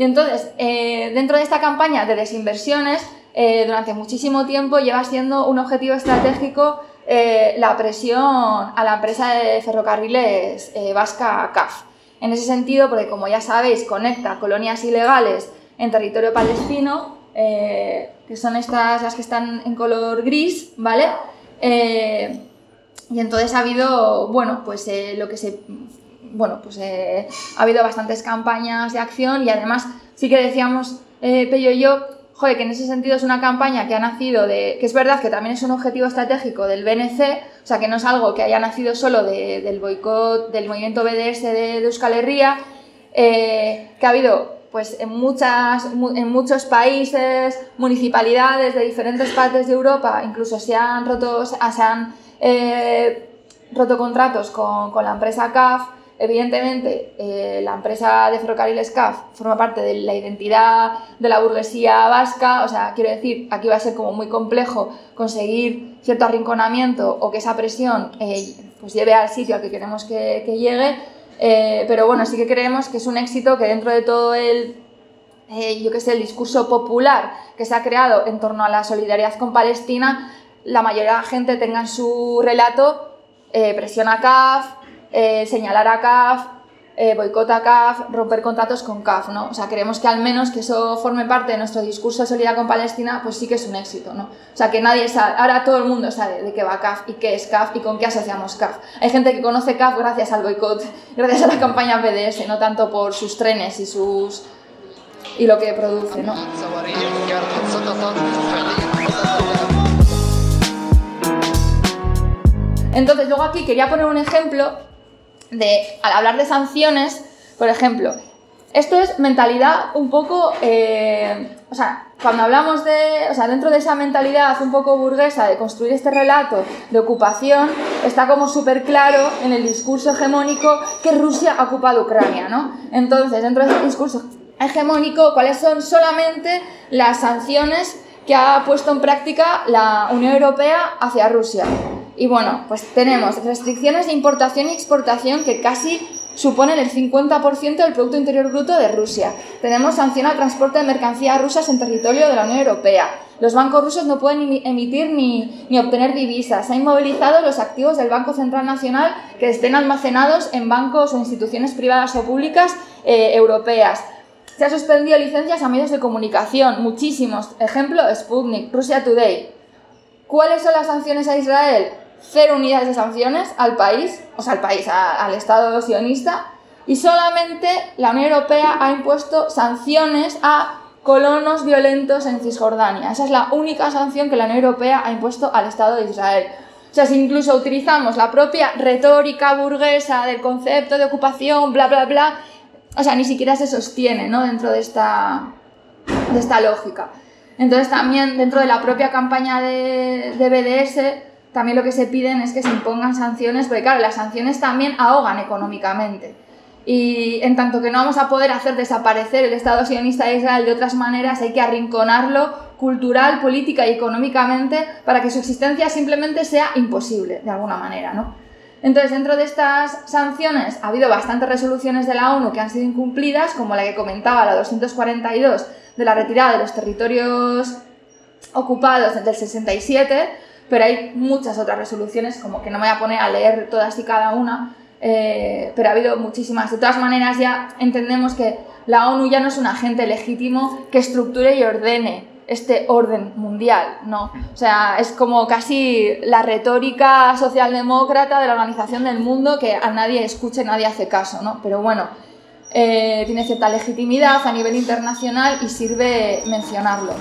Y entonces, eh, dentro de esta campaña de desinversiones, eh, durante muchísimo tiempo lleva siendo un objetivo estratégico eh, la presión a la empresa de ferrocarriles vasca CAF. En ese sentido, porque como ya sabéis, conecta colonias ilegales en territorio palestino, que son estas las que están en color gris, ¿vale? y entonces ha habido, bueno, pues lo que se bueno, pues eh, ha habido bastantes campañas de acción y además sí que decíamos, eh, Pello y yo, joder, que en ese sentido es una campaña que ha nacido de, que es verdad que también es un objetivo estratégico del BNC, o sea, que no es algo que haya nacido solo del boicot del movimiento BDS de, Euskal Herria, eh, que ha habido pues en, muchas, en muchos países, municipalidades de diferentes partes de Europa, incluso se han roto, se han, roto contratos con, con la empresa CAF, Evidentemente, eh, la empresa de ferrocarriles CAF forma parte de la identidad de la burguesía vasca, o sea, quiero decir, aquí va a ser como muy complejo conseguir cierto arrinconamiento o que esa presión eh, pues lleve al sitio al que queremos que, llegue, eh, pero bueno, sí que creemos que es un éxito que dentro de todo el, yo que sé, el discurso popular que se ha creado en torno a la solidaridad con Palestina, la mayoría de la gente tenga en su relato presión a CAF, eh, señalar a CAF, eh, a CAF, romper contratos con CAF, ¿no? O sea, creemos que al menos que eso forme parte de nuestro discurso de solidaridad con Palestina, pues sí que es un éxito, ¿no? O sea, que nadie sabe, ahora todo el mundo sabe de qué va CAF y qué es CAF y con qué asociamos CAF. Hay gente que conoce CAF gracias al boicot, gracias a la campaña BDS, no tanto por sus trenes y sus y lo que produce, ¿no? Entonces, luego aquí quería poner un ejemplo al hablar de sanciones, por ejemplo, esto es mentalidad un poco, eh, o sea, cuando hablamos de, o sea, dentro de esa mentalidad un poco burguesa de construir este relato de ocupación, está como súper claro en el discurso hegemónico que Rusia ha ocupado Ucrania, ¿no? Entonces, dentro de ese discurso hegemónico, ¿cuáles son solamente las sanciones que ha puesto en práctica la Unión Europea hacia Rusia? Y bueno, pues tenemos restricciones de importación y exportación que casi suponen el 50% del Producto Interior Bruto de Rusia. Tenemos sanción al transporte de mercancías rusas en territorio de la Unión Europea. Los bancos rusos no pueden emitir ni, obtener divisas. Se han inmovilizado los activos del Banco Central Nacional que estén almacenados en bancos o instituciones privadas o públicas eh, europeas. Se han suspendido licencias a medios de comunicación, muchísimos. Ejemplo, Sputnik, Russia Today. ¿Cuáles son las sanciones a Israel? Cero unidades de sanciones al país, o sea, al país, al Estado sionista, y solamente la Unión Europea ha impuesto sanciones a colonos violentos en Cisjordania. Esa es la única sanción que la Unión Europea ha impuesto al Estado de Israel. O sea, si incluso utilizamos la propia retórica burguesa del concepto de ocupación, bla, bla, bla, o sea, ni siquiera se sostiene ¿no? dentro de esta, de esta lógica. Entonces también dentro de la propia campaña de, de BDS, también lo que se piden es que se impongan sanciones, porque claro, las sanciones también ahogan económicamente. Y en tanto que no vamos a poder hacer desaparecer el Estado sionista de Israel de otras maneras, hay que arrinconarlo cultural, política y económicamente para que su existencia simplemente sea imposible, de alguna manera, ¿no? Entonces, dentro de estas sanciones ha habido bastantes resoluciones de la ONU que han sido incumplidas, como la que comentaba, la 242, de la retirada de los territorios ocupados desde el 67, pero hay muchas otras resoluciones, como que no me voy a poner a leer todas y cada una, eh, pero ha habido muchísimas. De todas maneras, ya entendemos que la ONU ya no es un agente legítimo que estructure y ordene este orden mundial, ¿no? O sea, es como casi la retórica socialdemócrata de la Organización del Mundo que a nadie escucha nadie hace caso, ¿no? Pero bueno, eh, tiene cierta legitimidad a nivel internacional y sirve mencionarlo.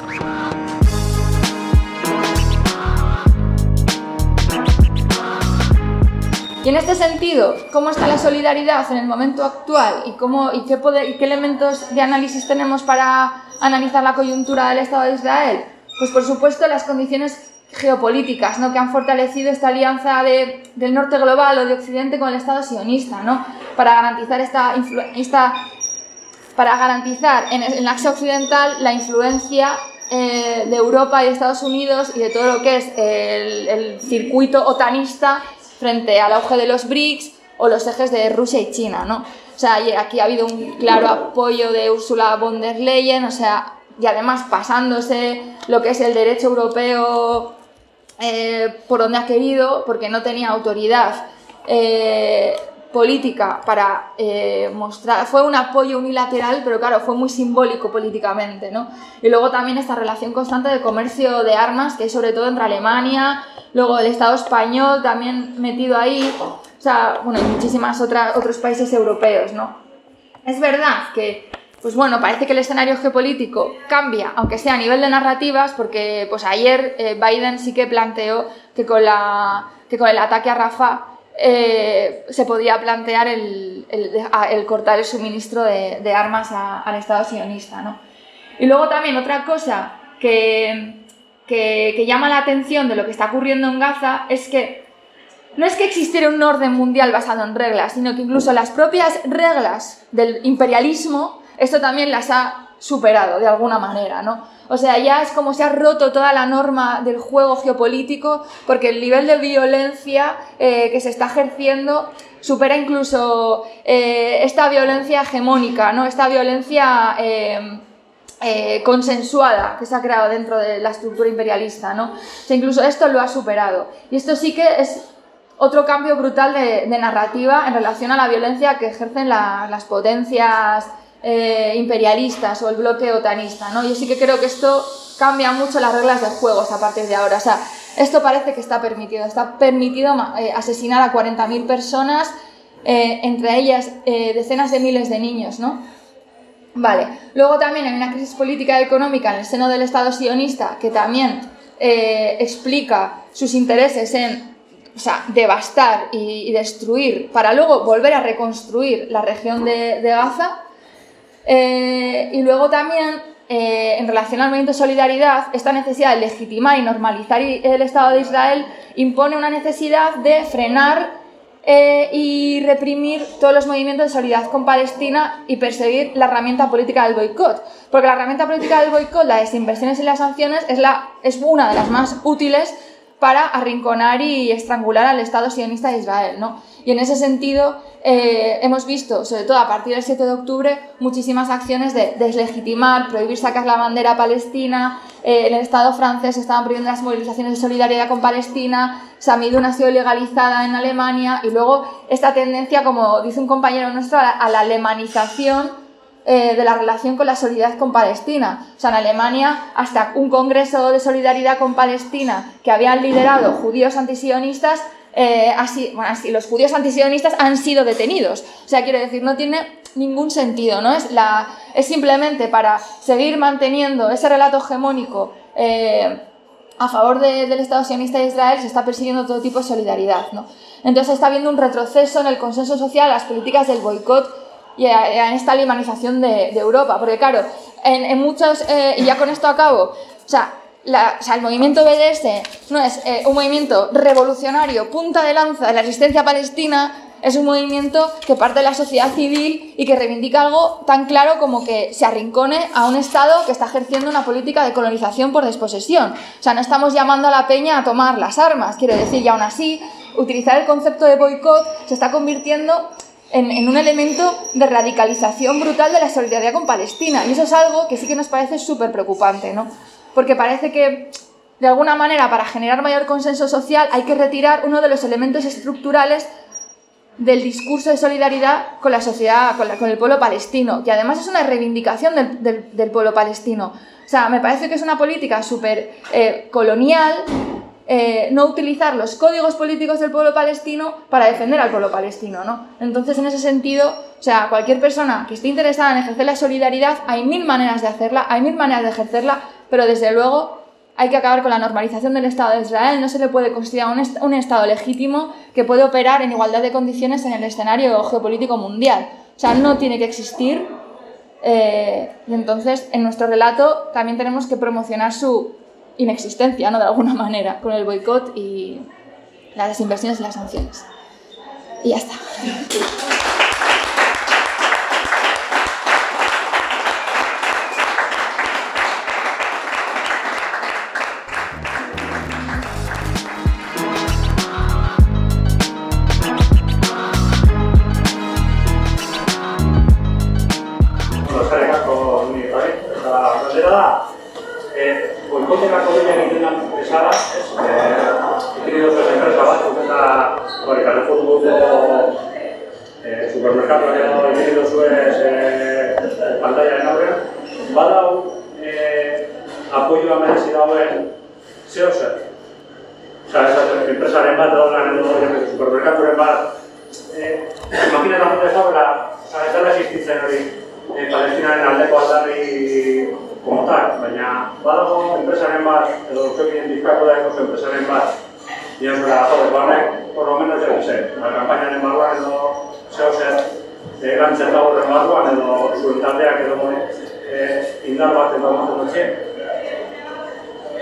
En este sentido, ¿cómo está la solidaridad en el momento actual y, cómo, y, qué, y qué elementos de análisis tenemos para analizar la coyuntura del Estado de Israel? Pues por supuesto las condiciones geopolíticas ¿no? que han fortalecido esta alianza de, del norte global o de Occidente con el Estado sionista, ¿no? para garantizar, esta, para garantizar en el axe occidental la influencia eh, de Europa y Estados Unidos y de todo lo que es el, el circuito otanista frente al auge de los BRICS o los ejes de Rusia y China, ¿no? O sea, aquí ha habido un claro apoyo de Ursula von der Leyen, o sea, y además pasándose lo que es el derecho europeo eh, por donde ha querido, porque no tenía autoridad eh, política para eh, mostrar, fue un apoyo unilateral, pero claro, fue muy simbólico políticamente, ¿no? Y luego también esta relación constante de comercio de armas, que hay sobre todo entre Alemania, luego el Estado español también metido ahí, o sea, bueno, y muchísimas otras otros países europeos, ¿no? Es verdad que, pues bueno, parece que el escenario geopolítico cambia, aunque sea a nivel de narrativas, porque pues ayer eh, Biden sí que planteó que con, la, que con el ataque a Rafah eh, se podía plantear el, el, cortar el suministro de, de armas al Estado sionista. ¿no? Y luego también otra cosa que, que, que, llama la atención de lo que está ocurriendo en Gaza es que no es que existiera un orden mundial basado en reglas, sino que incluso las propias reglas del imperialismo, esto también las ha superado de alguna manera, ¿no? O sea, ya es como se ha roto toda la norma del juego geopolítico porque el nivel de violencia eh, que se está ejerciendo supera incluso eh, esta violencia hegemónica, ¿no? Esta violencia eh, consensuada que se ha creado dentro de la estructura imperialista, ¿no? O sea, incluso esto lo ha superado. Y esto sí que es otro cambio brutal de, narrativa en relación a la violencia que ejercen las potencias eh, imperialistas o el bloque otanista, ¿no? Yo sí que creo que esto cambia mucho las reglas de juegos a partir de ahora. O sea, esto parece que está permitido. Está permitido eh, asesinar a 40.000 personas, eh, entre ellas decenas de miles de niños, ¿no? Vale. Luego también hay una crisis política y económica en el seno del Estado sionista que también explica sus intereses en o sea, devastar y, destruir para luego volver a reconstruir la región de Gaza eh, y luego también, eh, en relación al movimiento de solidaridad, esta necesidad de legitimar y normalizar el Estado de Israel impone una necesidad de frenar eh, y reprimir todos los movimientos de solidaridad con Palestina y perseguir la herramienta política del boicot. Porque la herramienta política del boicot, las desinversiones y las sanciones, es, la, es una de las más útiles para arrinconar y estrangular al Estado sionista de Israel. ¿no? Y en ese sentido eh, hemos visto, sobre todo a partir del 7 de octubre, muchísimas acciones de deslegitimar, prohibir sacar la bandera palestina, eh, en el Estado francés estaban prohibiendo las movilizaciones de solidaridad con Palestina, Samidun ha sido legalizada en Alemania y luego esta tendencia, como dice un compañero nuestro, a la, a la alemanización eh, de la relación con la solidaridad con Palestina. O sea, en Alemania, hasta un congreso de solidaridad con Palestina que habían liderado judíos antisionistas, eh, así, los judíos antisionistas han sido detenidos. O sea, quiero decir, no tiene ningún sentido, ¿no? Es, la, es simplemente para seguir manteniendo ese relato hegemónico eh, a favor de- del Estado sionista de Israel, se está persiguiendo todo tipo de solidaridad, ¿no? Entonces está habiendo un retroceso en el consenso social, las políticas del boicot y en esta alemanización de, Europa. Porque claro, en, muchos, eh, y ya con esto acabo, o sea, o sea, el movimiento BDS no es eh, un movimiento revolucionario, punta de lanza de la resistencia palestina, es un movimiento que parte de la sociedad civil y que reivindica algo tan claro como que se arrincone a un Estado que está ejerciendo una política de colonización por desposesión. O sea, no estamos llamando a la peña a tomar las armas, quiero decir, y aún así, utilizar el concepto de boicot se está convirtiendo en, en un elemento de radicalización brutal de la solidaridad con Palestina. Y eso es algo que sí que nos parece súper preocupante, ¿no? Porque parece que, de alguna manera, para generar mayor consenso social, hay que retirar uno de los elementos estructurales del discurso de solidaridad con la sociedad, con, la- con el pueblo palestino, que además es una reivindicación del, del- del pueblo palestino. O sea, me parece que es una política súper eh, colonial eh, no utilizar los códigos políticos del pueblo palestino para defender al pueblo palestino, ¿no? Entonces, en ese sentido, o sea, cualquier persona que esté interesada en ejercer la solidaridad, hay mil maneras de hacerla, hay mil maneras de ejercerla, pero desde luego hay que acabar con la normalización del Estado de Israel. No se le puede considerar un, est- un Estado legítimo que puede operar en igualdad de condiciones en el escenario geopolítico mundial. O sea, no tiene que existir. eh, y entonces, en nuestro relato también tenemos que promocionar su inexistencia, ¿no? De alguna manera, con el boicot y las desinversiones y las sanciones. Y ya está.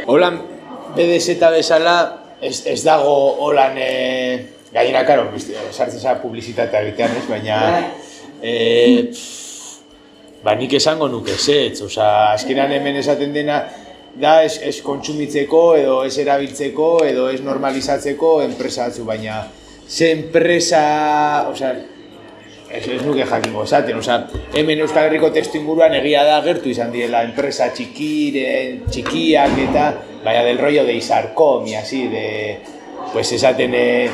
Holan BDS eta bezala ez, ez dago holan e, gainera, karo, sartzen za publizitatea egitean ez, baina e, ba nik esango nuke zetz, oza, azkenan hemen esaten dena da ez, ez kontsumitzeko edo ez erabiltzeko edo ez normalizatzeko enpresa batzu, baina ze enpresa, oza, Ez, ez nuke jakingo esaten, osea, hemen Euskal Herriko testu inguruan egia da gertu izan diela enpresa txikiren, txikiak eta baina del rollo de Isarcom y así de pues esaten eh,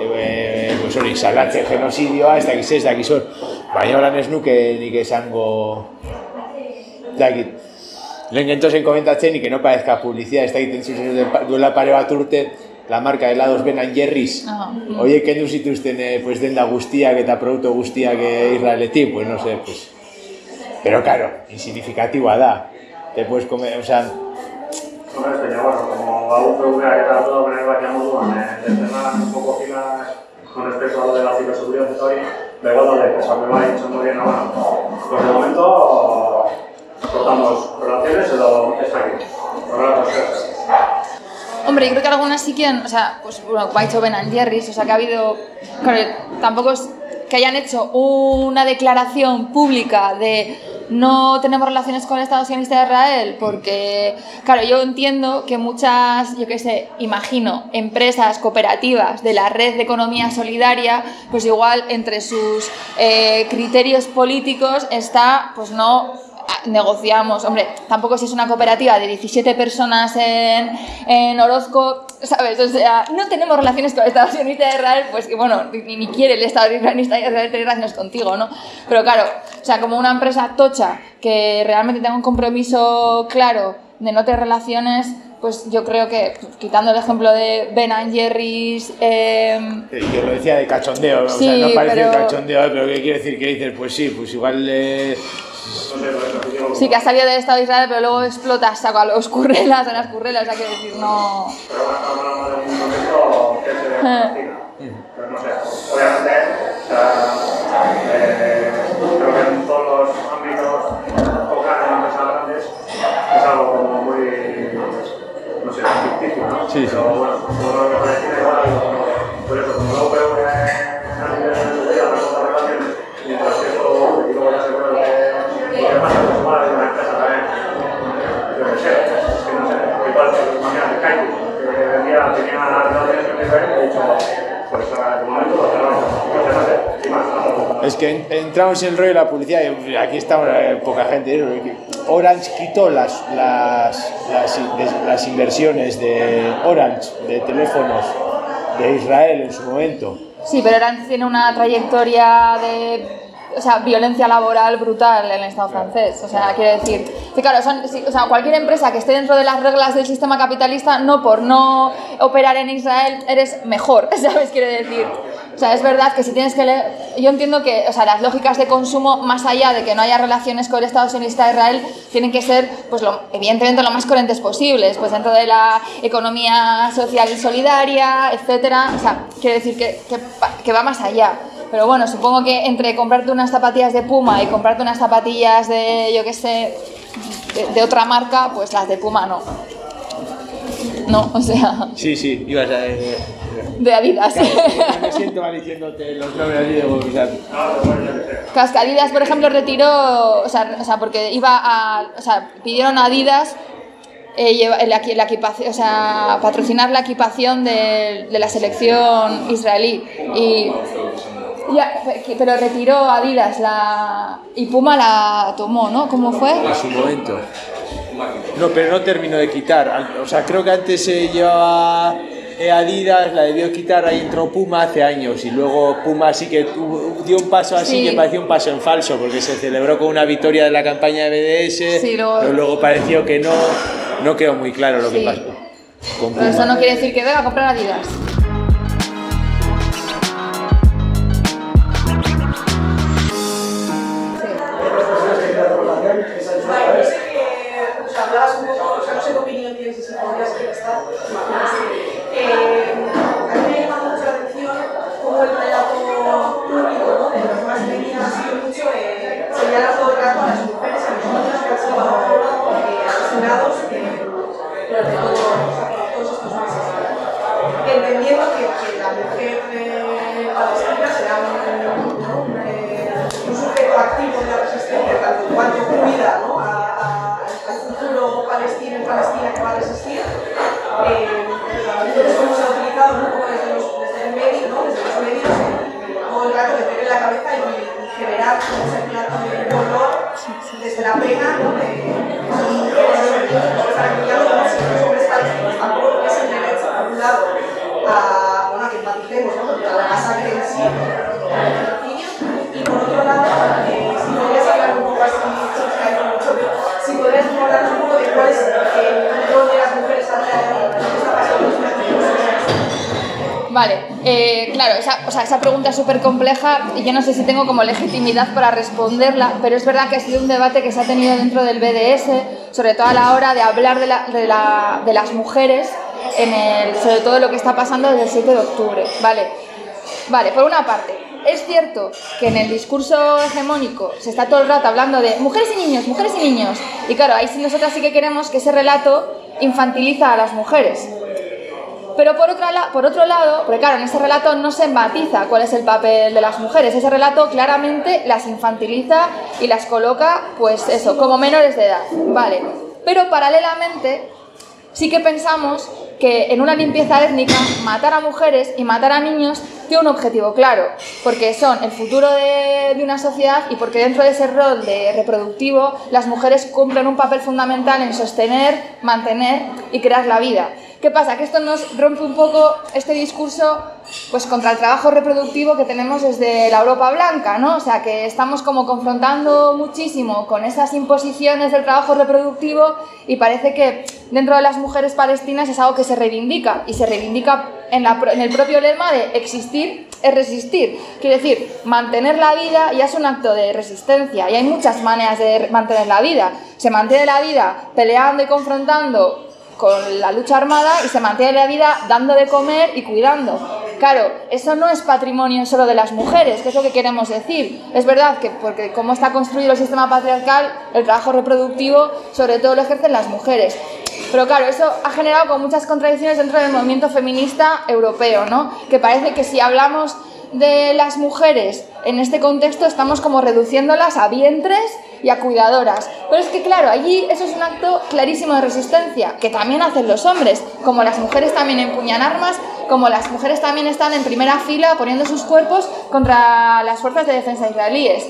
eh, pues hori, salatzen genozidioa, ez dakiz ez dakiz hor, baina horan ez nuke nik esango dakit. Lehen gentozen komentatzen, que no parezca publicidad, ez dakit entzun duela pare bat urte, la marca de helados Ben Jerry's, Aha. Oie, kendu zituzten eh, pues, denda guztiak eta produktu guztiak eh, israeletik, pues no sé, pues... Pero claro, insignificatiboa da. Te puedes comer, o sea, Hombre, baina, bueno, como AUPV eta todo baina moduan, eh, un poco finas con respecto a lo de la ciberseguridad eta hori, da igual daude, esan me bai, txondo bien, bueno, pues de momento cortamos relaciones edo ez dakit. Horrela, pues, Hombre, yo creo que algunas sí que han, o sea, pues bueno, Ben and Jerry's, o sea, que ha habido, claro, tampoco es que hayan hecho una declaración pública de no tenemos relaciones con el Estado sionista de Israel porque, claro, yo entiendo que muchas, yo qué sé, imagino, empresas cooperativas de la red de economía solidaria, pues igual entre sus eh, criterios políticos está, pues no negociamos, hombre, tampoco si es una cooperativa de 17 personas en, en Orozco, ¿sabes? O sea, no tenemos relaciones con el Estado sionista de Israel, pues que bueno, ni, ni quiere el Estado sionista de Israel tener relaciones contigo, ¿no? Pero claro, o sea, como una empresa tocha que realmente tenga un compromiso claro de no tener relaciones, pues yo creo que, quitando el ejemplo de Ben Jerry's... Eh, yo lo decía de cachondeo, Sí, o sea, no parecía pero- cachondeo, pero ¿qué quiere decir? ¿Qué dices? Pues sí, pues igual... eh, sí que ha salido del Estado de Israel, pero luego explota saco a los currelas, a las currelas, o sea, quiero decir, no... Pero bueno, hablando de un momento que se Palestina. Pues no sé, obviamente, o sea, eh, creo que en todos los ámbitos, en empresas grandes es algo como muy, no sé, ficticio, ¿no? Sí, sí. Pero bueno, todo lo que Palestina igual, Es que en- entramos en el rollo de la publicidad y aquí estamos eh, poca gente. ¿eh? Orange quitó las, las, las, las inversiones de Orange de teléfonos de Israel en su momento. Sí, pero Orange tiene una trayectoria de o sea, violencia laboral brutal en el Estado francés. O sea, quiero decir, que claro, son, sí, o sea, cualquier empresa que esté dentro de las reglas del sistema capitalista, no por no operar en Israel eres mejor, ¿sabes? Quiero decir. O sea, es verdad que si tienes que leer, yo entiendo que, o sea, las lógicas de consumo, más allá de que no haya relaciones con el Estado sionista de Israel, tienen que ser, pues, evidentemente, lo más coherentes posibles, pues, dentro de la economía social y solidaria, etcétera. O sea, quiero decir que, que, va más allá. Pero bueno, supongo que entre comprarte unas zapatillas de Puma y comprarte unas zapatillas de, yo qué sé, de, de otra marca, pues las de Puma no. No, o sea, Sí, sí, ibas a. eh, de Adidas. me siento mal diciéndote los nombres digo, o sea, Claro, es que Adidas, por ejemplo, retiró, o sea, o sea, porque iba a, o sea, pidieron a Adidas eh, lleva- la, equi- la equipación, o sea, patrocinar la equipación de, de la selección israelí y ya, pe- pero retiró Adidas la y Puma la tomó, ¿no? ¿Cómo fue? en su momento. No, pero no terminó de quitar. O sea, creo que antes se llevaba Adidas, la debió quitar, ahí entró Puma hace años y luego Puma sí que dio un paso así Sí. que parecía un paso en falso porque se celebró con una victoria de la campaña de BDS, Sí, luego- pero luego pareció que no, no quedó muy claro lo que pasó. Con Pero eso no quiere decir que venga a comprar Adidas. Vale, eh, claro, o sea, esa pregunta es súper compleja y yo no sé si tengo como legitimidad para responderla, pero es verdad que ha sido un debate que se ha tenido dentro del BDS, sobre todo a la hora de hablar de, la- de la- de las mujeres, sobre todo lo que está pasando desde el 7 de octubre. Vale, vale, por una parte, es cierto que en el discurso hegemónico se está todo el rato hablando de mujeres y niños, mujeres y niños, y claro, ahí sí nosotras sí que queremos que ese relato infantiliza a las mujeres. Pero por, otra por otro lado, porque claro, en ese relato no se embatiza cuál es el papel de las mujeres, ese relato claramente las infantiliza y las coloca, pues eso, como menores de edad, ¿vale? Pero paralelamente sí que pensamos que en una limpieza étnica matar a mujeres y matar a niños tiene un objetivo claro, porque son el futuro de, de una sociedad y porque dentro de ese rol de reproductivo las mujeres cumplen un papel fundamental en sostener, mantener y crear la vida. ¿Qué pasa? Que esto nos rompe un poco este discurso pues contra el trabajo reproductivo que tenemos desde la Europa blanca, ¿no? O sea, que estamos como confrontando muchísimo con esas imposiciones del trabajo reproductivo y parece que dentro de las mujeres palestinas es algo que se reivindica y se reivindica en, la en el propio lema de existir es resistir. Quiere decir, mantener la vida ya es un acto de resistencia y hay muchas maneras de mantener la vida. Se mantiene la vida peleando y confrontando con la lucha armada y se mantiene la vida dando de comer y cuidando. Claro, eso no es patrimonio solo de las mujeres, que es lo que queremos decir. Es verdad que porque como está construido el sistema patriarcal, el trabajo reproductivo sobre todo lo ejercen las mujeres. Pero claro, eso ha generado muchas contradicciones dentro del movimiento feminista europeo, ¿no? Que parece que si hablamos de las mujeres en este contexto estamos como reduciéndolas a vientres y a cuidadoras. Pero es que claro, allí eso es un acto clarísimo de resistencia, que también hacen los hombres, como las mujeres también empuñan armas, como las mujeres también están en primera fila poniendo sus cuerpos contra las fuerzas de defensa israelíes.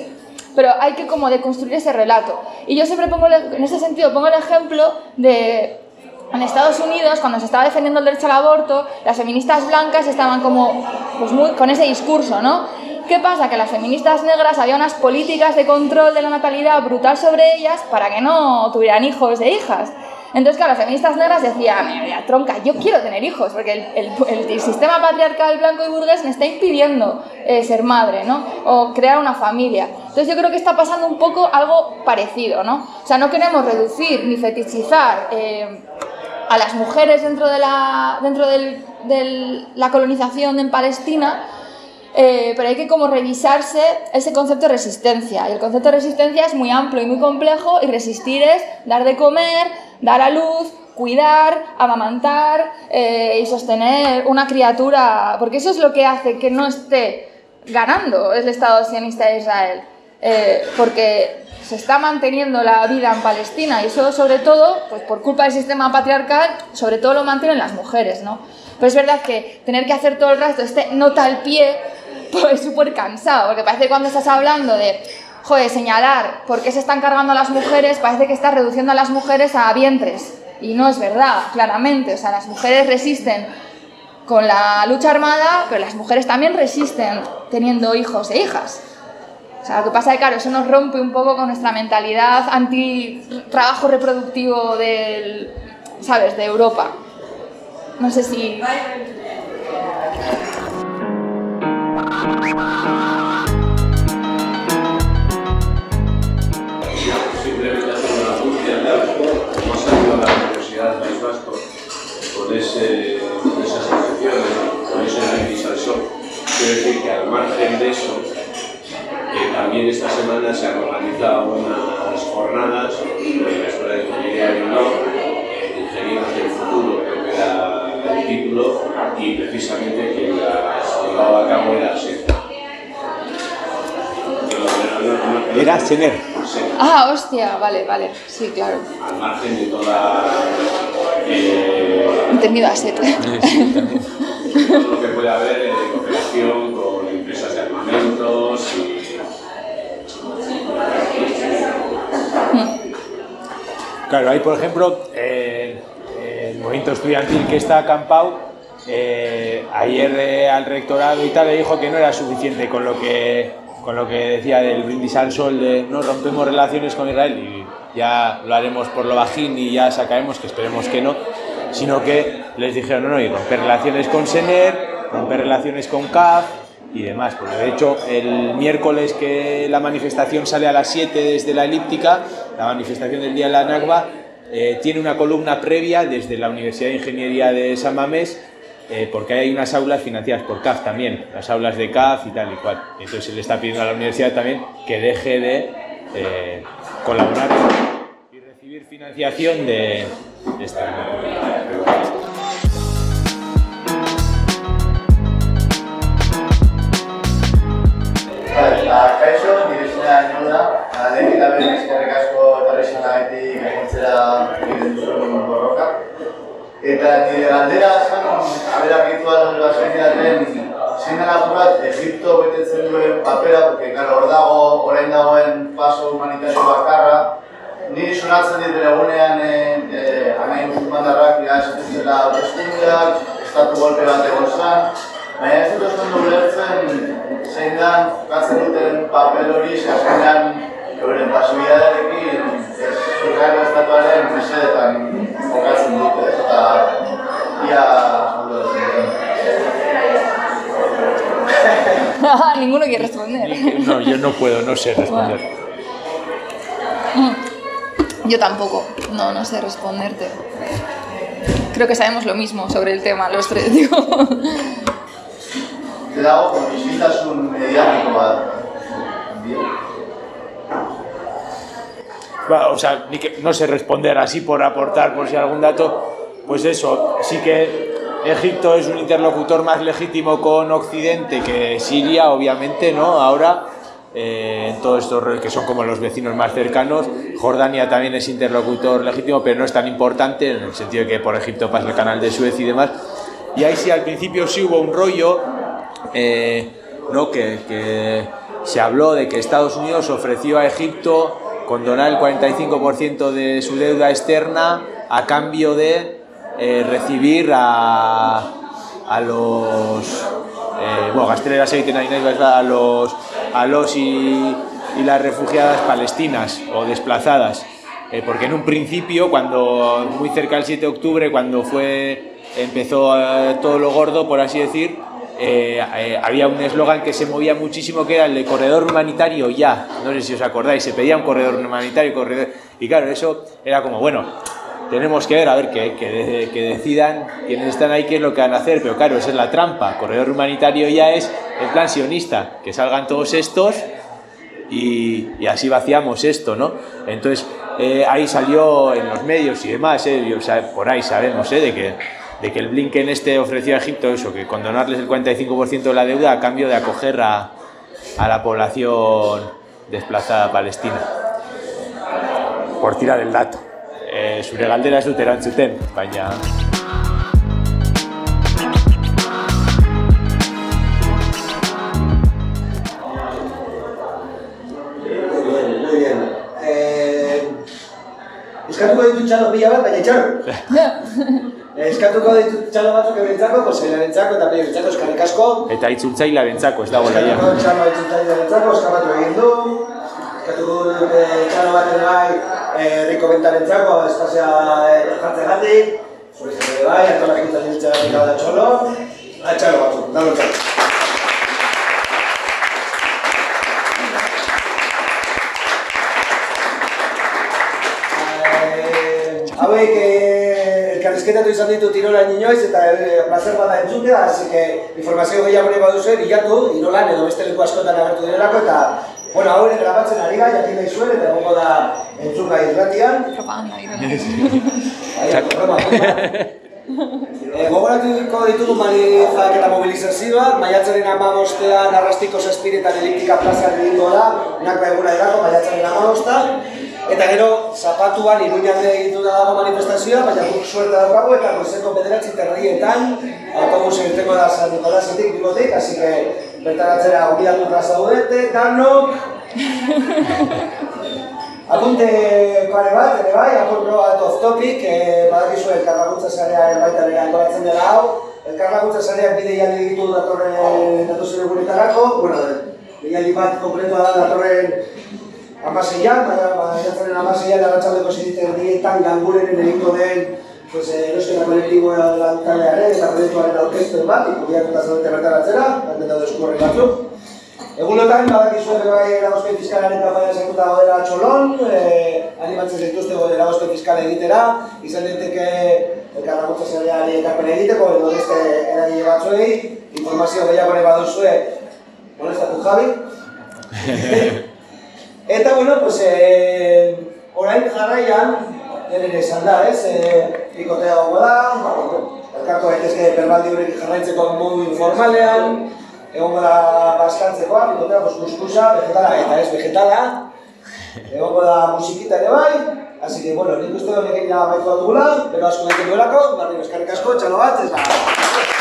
Pero hay que como deconstruir ese relato. Y yo siempre pongo, en ese sentido, pongo el ejemplo de en Estados Unidos, cuando se estaba defendiendo el derecho al aborto, las feministas blancas estaban como pues muy, con ese discurso, ¿no? ¿Qué pasa? Que las feministas negras había unas políticas de control de la natalidad brutal sobre ellas para que no tuvieran hijos e hijas. Entonces, claro, las feministas negras decían, "Mira, tronca, yo quiero tener hijos, porque el, el- el sistema patriarcal blanco y burgués me está impidiendo eh, ser madre, ¿no? O crear una familia. Entonces yo creo que está pasando un poco algo parecido, ¿no? O sea, no queremos reducir ni fetichizar eh, a las mujeres dentro de la, dentro del- del- la colonización en Palestina, eh, pero hay que como revisarse ese concepto de resistencia. Y el concepto de resistencia es muy amplio y muy complejo y resistir es dar de comer, dar a luz, cuidar, amamantar eh, y sostener una criatura, porque eso es lo que hace que no esté ganando el Estado sionista de Israel, Eh, porque se está manteniendo la vida en Palestina y eso sobre todo, pues por culpa del sistema patriarcal, sobre todo lo mantienen las mujeres, ¿no? Pero es verdad que tener que hacer todo el resto, este nota al pie, pues es súper cansado, porque parece que cuando estás hablando de, joder, señalar por qué se están cargando a las mujeres, parece que estás reduciendo a las mujeres a vientres. Y no es verdad, claramente. O sea, las mujeres resisten con la lucha armada, pero las mujeres también resisten teniendo hijos e hijas. O sea, lo que pasa es que, claro, eso nos rompe un poco con nuestra mentalidad anti-trabajo reproductivo del, ¿sabes?, de Europa. No sé si... Simplemente hacer una al lado, hemos salido la Universidad del País Vasco con, ese, con excepciones, con ese brindis al sol. Quiero decir que al margen de eso, eh, también esta semana se han organizado unas jornadas en la Escuela de Ingeniería de Bilbao, Ingenieros del Futuro, creo que era el título, y precisamente quien las era SETA. Era Sener. Ah, hostia, vale, vale. Sí, claro. al margen de toda eh, Entendido a set. todo lo que puede haber de cooperación con empresas de armamentos y Claro, hay por ejemplo eh, el movimiento estudiantil que está acampado. Eh, ayer al rectorado y tal le dijo que no era suficiente con lo que con lo que decía del brindis al sol de no rompemos relaciones con Israel y ya lo haremos por lo bajín y ya sacaremos que esperemos que no, sino que les dijeron no, no, y romper relaciones con Sener, romper relaciones con CAF y demás, porque de hecho el miércoles que la manifestación sale a las 7 desde la elíptica, la manifestación del Día de la Nagba, eh, tiene una columna previa desde la Universidad de Ingeniería de San Mamés, eh, porque hay unas aulas financiadas por CAF también, las aulas de CAF y tal y cual. Entonces él está pidiendo a la universidad también que deje de eh, colaborar y recibir financiación de, de esta. Kaixo, nire izena Inolda, aldekita berriz eskerrik asko etorri izanagatik gainontzera egiten duzun borroka. Eta nire galdera esan, abera ritual basen daten, zein dela apurat Egipto betetzen duen papera, porque, claro, hor dago, orain dagoen paso humanitario bakarra, Niri sonatzen dit egunean eh, anain musulmandarrak ira esaten zela hauteskundeak, estatu golpe bat egon zen, baina ez dut oskondo ulertzen zein dan jokatzen duten papel hori azkenean euren pasibidadearekin Israelo estatuaren mesedetan jokatzen dute, eta ia ondo Ninguno quiere responder. No, yo no puedo, no sé responder. Yo tampoco, no, no sé responderte. Creo que sabemos lo mismo sobre el tema, los tres, digo. Te dago como isiltasun mediatiko bat. Va, o sea, no sé responder así por aportar, por si algún dato, pues eso, sí que Egipto es un interlocutor más legítimo con Occidente que Siria, obviamente, ¿no? Ahora, eh, en todos estos que son como los vecinos más cercanos, Jordania también es interlocutor legítimo, pero no es tan importante, en el sentido de que por Egipto pasa el canal de Suez y demás. Y ahí sí, al principio sí hubo un rollo, eh, ¿no? Que, que se habló de que Estados Unidos ofreció a Egipto condonar el 45% de su deuda externa a cambio de eh, recibir a, a los eh, bueno, Gastreras a los a los y, y las refugiadas palestinas o desplazadas. Eh, porque en un principio cuando muy cerca del 7 de octubre cuando fue empezó eh, todo lo gordo por así decir eh, eh, había un eslogan que se movía muchísimo que era el de corredor humanitario ya, no sé si os acordáis, se pedía un corredor humanitario corredor, y claro, eso era como, bueno, tenemos que ver, a ver, que, que, decidan quienes están ahí qué es lo que van a hacer, pero claro, esa es la trampa, corredor humanitario ya es el plan sionista, que salgan todos estos y, así vaciamos esto, ¿no? Entonces, eh, ahí salió en los medios y demás, por ahí sabemos eh, de que de que el Blinken este ofreció a Egipto eso, que condonarles el 45% de la deuda a cambio de acoger a, a la población desplazada palestina. Por tirar el dato. Eh, zure galdera ez dut erantzuten, baina... Muy bien, muy bien. Eh, eskatuko ditut txalo pila bat, baina itxaro. Eskatuko ditut txalo batzuk ebentzako, ebentzako eta pila bentzako eskarrik asko. Eta itzultzaila bentzako, ez dago leia. Eskatuko txalo itzultzaile bentzako, eskabatu egin du. Eskatuko dut eh, txalo bat ere bai, eh, herriko bentarentzako, espazia eh, jartzen gati. Pues ere bai, antolak gintzen diltzen da txolo. Ah, txalo batzuk, dalo txalo. hauek elkarrizketatu izan ditu Tirolan inoiz eta eh, placer bada entzutea, así que informazio gehiago nahi baduzu, bilatu Irolan edo beste leku askotan agertu direlako eta Bueno, hau ere grabatzen ari gai, jakin nahi zuen, eta egongo da entzun gai irratian. Propaganda, E, gogoratuko ditugu manifak eta mobilizazioa, maiatzaren amabostean arrastiko zazpiretan eliptika plazan egingo da, unak eguna erako, maiatzaren amabosta, eta gero zapatuan iruñan egitu da dago manifestazioa, baina guk suerte daukagu eta goizeko bederatzi terrietan autobus irteko da San Nikolasetik, bigotik, así que bertaratzera gubiatu zaudete, danok, Apunte pare bat, ere bai, apunte bat off topic, eh, badakizu elkarlaguntza zarea baita ere antolatzen dela hau. Elkarlaguntza zareak bide jali ditu datorren datozen egunetarako, bueno, jali bat kompletua da datorren amaseian, baina baina amaseian arratsaldeko ziditen dietan gangurenen egingo den pues, eroskena kolektiboa taldearen eta proiektuaren aurkezpen bat, ikudiatuta zaudete bertaratzera, eta deskurri batzuk. Egunotan, badakizu ere bai eragozpen fiskalaren kampaina sartuta gaudela txolon, eh, animatzen zaituzte eragozpen fiskala egitera, izan daiteke elkarrakutza zereari ekarpen egiteko, edo beste eragile batzuei, informazio gehiago ere baduzue, molestatu Javi. Eta, bueno, pues, eh, orain jarraian, ere esan da, ez, eh, ikotea gogo da, elkartu daitezke perbaldi horrekin jarraitzeko modu informalean, egongo da baskantzekoa, bikotea, pues, kuskusa, vegetala eta ez vegetala, egongo da musikita ere bai, así que, bueno, nik uste ja baitu bat dugula, pero asko nahi duelako, barri eskarrik asko, txalo bat, ez da.